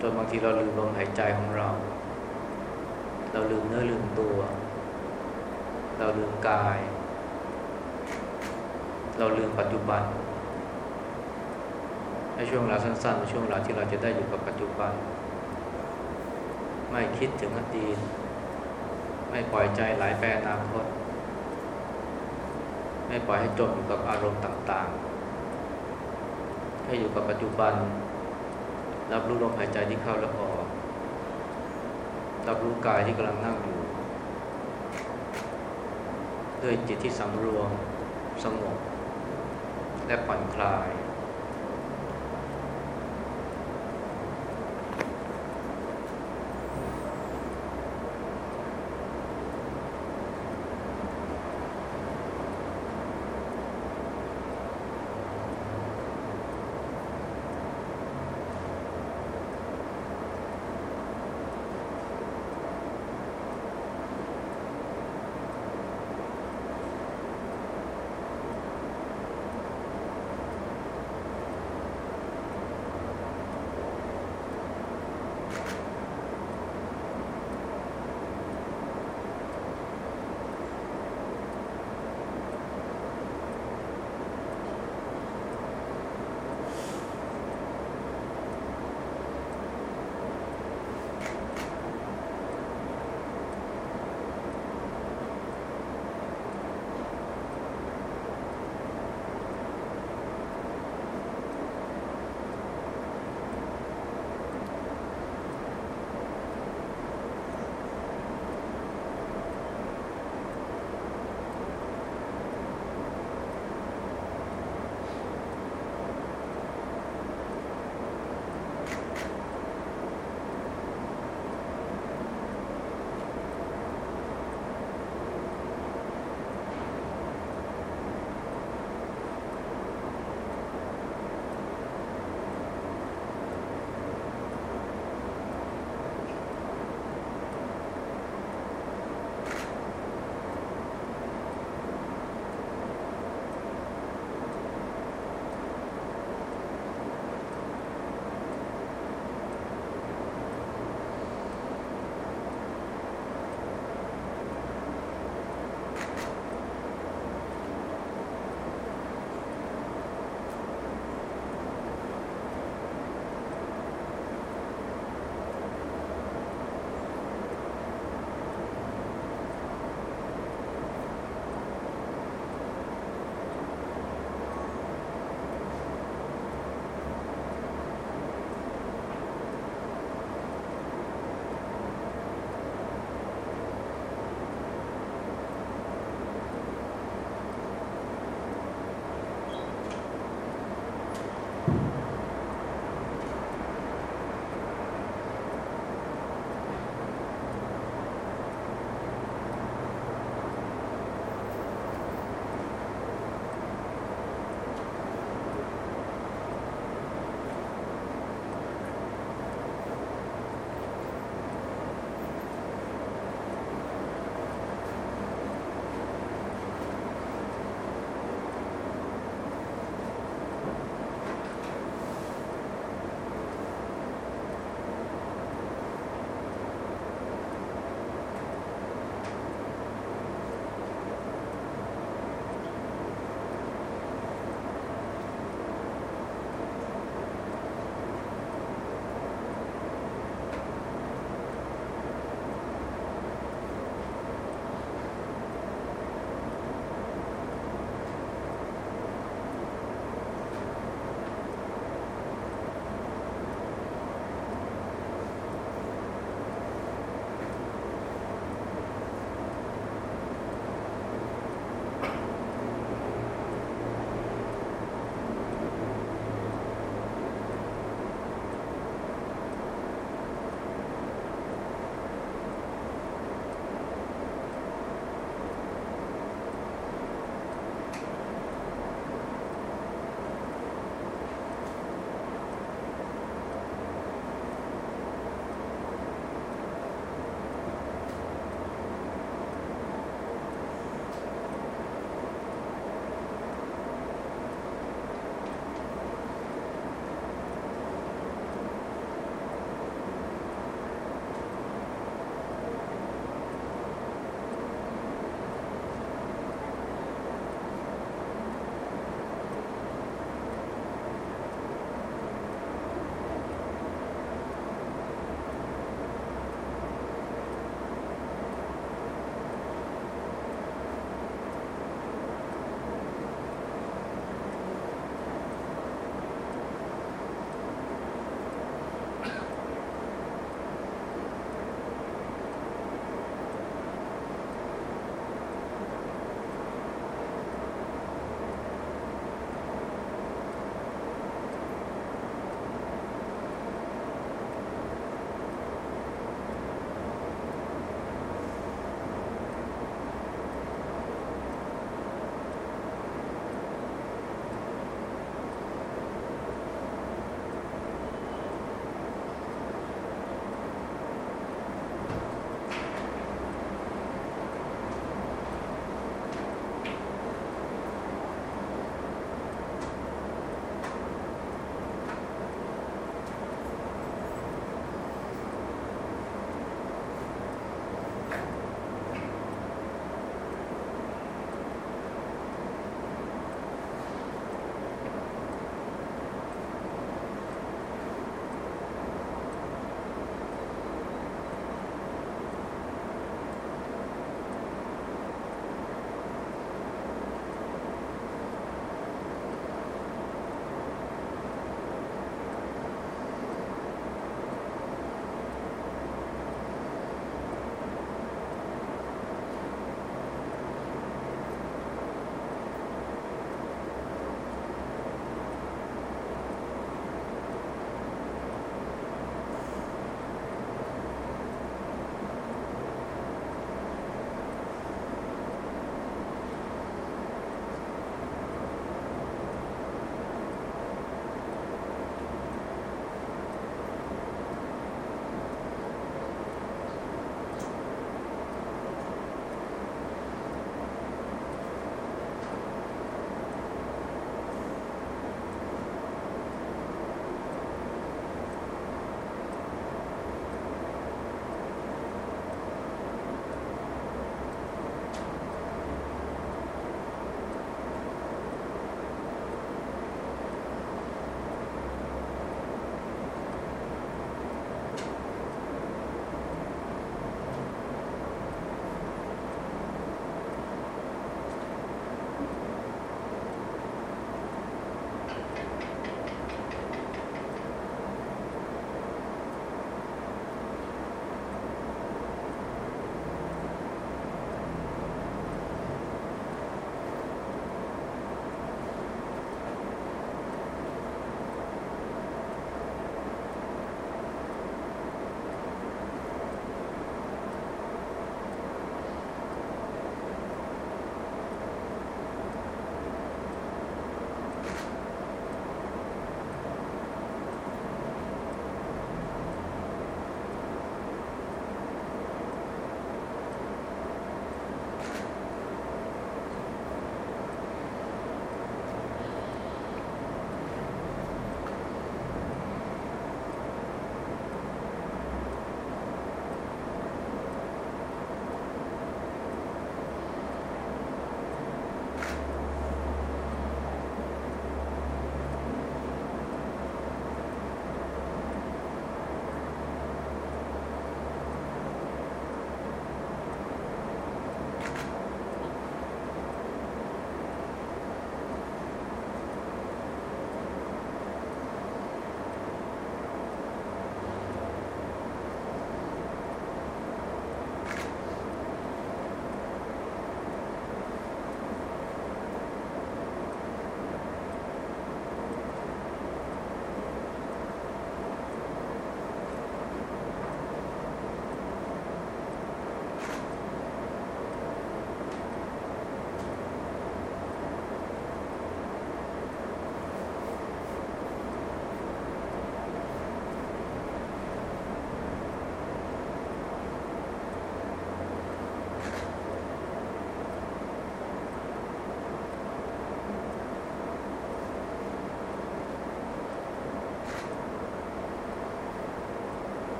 จนบางทีเราลืมลมหายใจของเรา เราลืมเนื้อลืมตัว เราลืมกาย เราลืมปัจจุบันในช่วงเวลาสั้นๆในช่วงเวลาที่เราจะได้อยู่กับปัจจุบัน ไม่คิดถึงอดีตไม่ปล่อยใจไหลไปอนาคต ไม่ปล่อยให้จมอยู่กับอารมณ์ต่างๆ ให้อยู่กับปัจจุบัน รับรู้ลมหายใจที่เข้าและออก รับรู้กายที่กำลังนั่งอยู่ ด้วยจิตที่สำรวมสงบ และผ่อนคลาย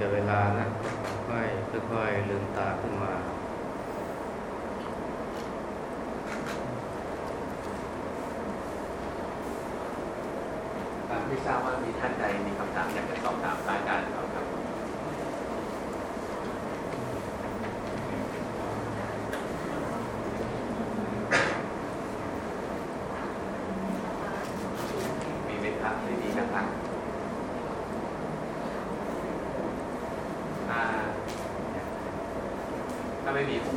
กับเวลานะค่อยค่อยลืมตาขึ้นมา การที่ทราบว่ามีท่าน ไม่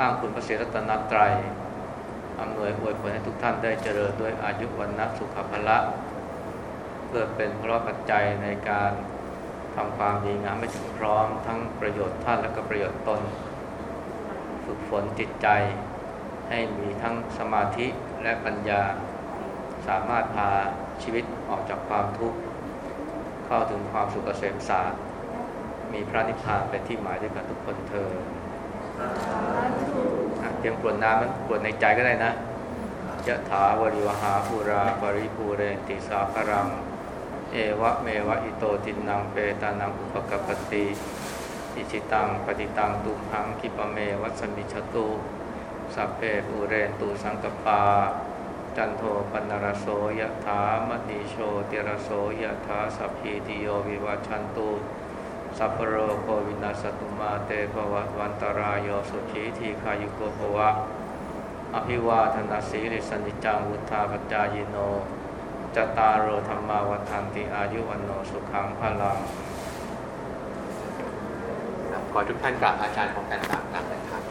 อ้างคุณพระเศรีรัตนตรัยอำนวยอวยผลให้ทุกท่านได้เจริญด้วยอายุวันนะสุขภละ เพื่อเป็นพระปัจจัยในการทำความดีงามไม่ถึงพร้อม ทั้งประโยชน์ท่านและก็ประโยชน์ตน ฝึกฝนจิตใจ ให้มีทั้งสมาธิและปัญญา สามารถพาชีวิตออกจากความทุกข์ เข้าถึงความสุขเกษมสารมีพระนิพพานเป็นที่หมายด้วยกันทุกคนเธอ เตรียมกรวดน้ำมันกรวดในใจก็ได้นะยะถาวริวหาภูราปริภูเรนติสาครัง เอวะเมวะอิโตตินังเปตานังอุปกปติอิชิตังปฏิตังตุมหังคิปะเมวัสมิชตุสัพเพปูเรนตูสังกปา จันโทปนรโสยะถามณีโชติรโสยะถาสัพพีติโยวิวัชชันตุ สัพพโรโควินาสตุมาเตภวัตวันตรายโยสุขีทีขายุโกภวะ อภิวาทนาสีริสนิจจังวุธาปจายโน จตารโรธรรมาวันทันติอายุวันโนสุขังพลังครับขอทุกท่านกราบอาจารย์ของกันสามครั้งนะครับ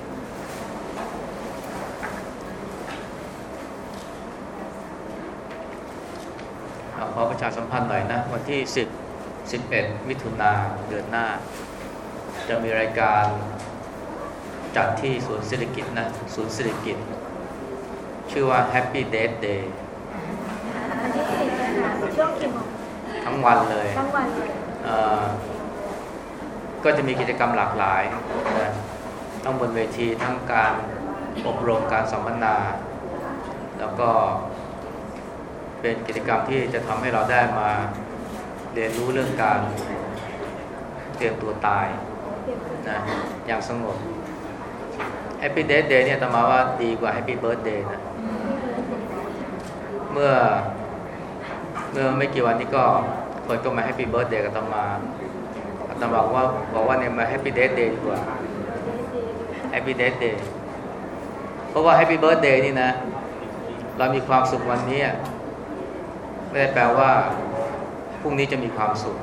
อ่าขอประชาสัมพันธ์หน่อยนะ วันที่ 10 11 มิถุนาเดือนหน้า จะมีรายการจัดที่ศูนย์เศรษฐกิจนะศูนย์เศรษฐกิจ ชื่อว่า Happy Death Day ทั้งวันเลยทั้งวันเลยเอ่อก็จะมีกิจกรรมหลากหลายทั้งบนเวทีทั้งการอบรมการสัมมนา แล้วก็เป็นกิจกรรมที่จะทำให้เราได้มา เรียนรู้เรื่องการเตรียมตัวตายนะอย่างสงบ Happy Death Day เนี่ยตมาว่าดีกว่า Happy Birthday นะ เมื่อเมื่อไม่กี่วันนี้ก็คนก็มา Happy Birthday กับตมาตมาบอกว่าบอกว่าเนี่ยมา Happy Death Day ดีกว่า Happy Death Day เพราะว่า Happy Birthday นี่นะ เรามีความสุขวันนี้ ไม่ได้แปลว่า พรุ่งนี้จะมีความสุข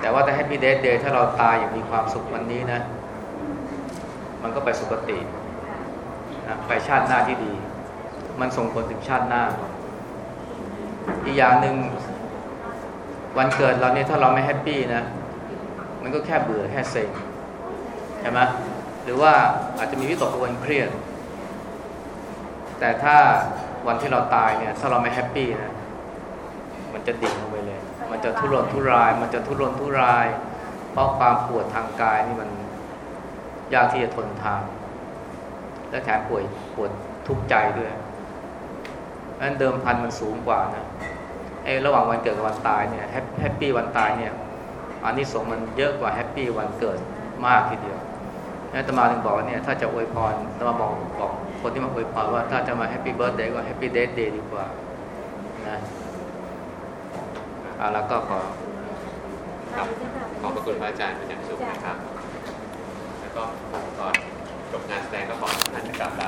แต่ว่าถ้า Happy Death Day ถ้าเราตายอย่างมีความสุขวันนี้นะ มันก็ไปสุคตินะไปชาติหน้าที่ดี มันส่งผลถึงชาติหน้า อีกอย่างหนึ่งวันเกิดเราเนี่ยถ้าเราไม่แฮปปี้นะ มันก็แค่เบื่อแค่เซ็งใช่ไหมหรือว่าอาจจะมีวิตกกังวลเครียด แต่ถ้าวันที่เราตายเนี่ย ถ้าเราไม่ happy นะ มันจะดิ่งลงไปเลย มันจะทุรนทุราย มันจะทุรนทุราย เพราะความปวดทางกายนี่มันยากที่จะทนทาน และแถมป่วยปวดทุกข์ใจด้วยนั้นเดิมพันมันสูงกว่านะไอ้ระหว่างวันเกิดกับวันตายเนี่ย happy วันตายเนี่ยอานิสงส์มันเยอะกว่า happy วันเกิดมากทีเดียวนั้นอาตมาถึงบอกว่าเนี่ยถ้าจะอวยพรอาตมาบอกบอกคนที่มาอวยพรว่าถ้าจะมา happy birthday ก็ happy death day ดีกว่านะ แล้วก็ขอครับขอบพระคุณพระอาจารย์เป็นอย่างสูงนะครับ แล้วก็ก่อนจบงานแสดงก็ขอท่านกราบลา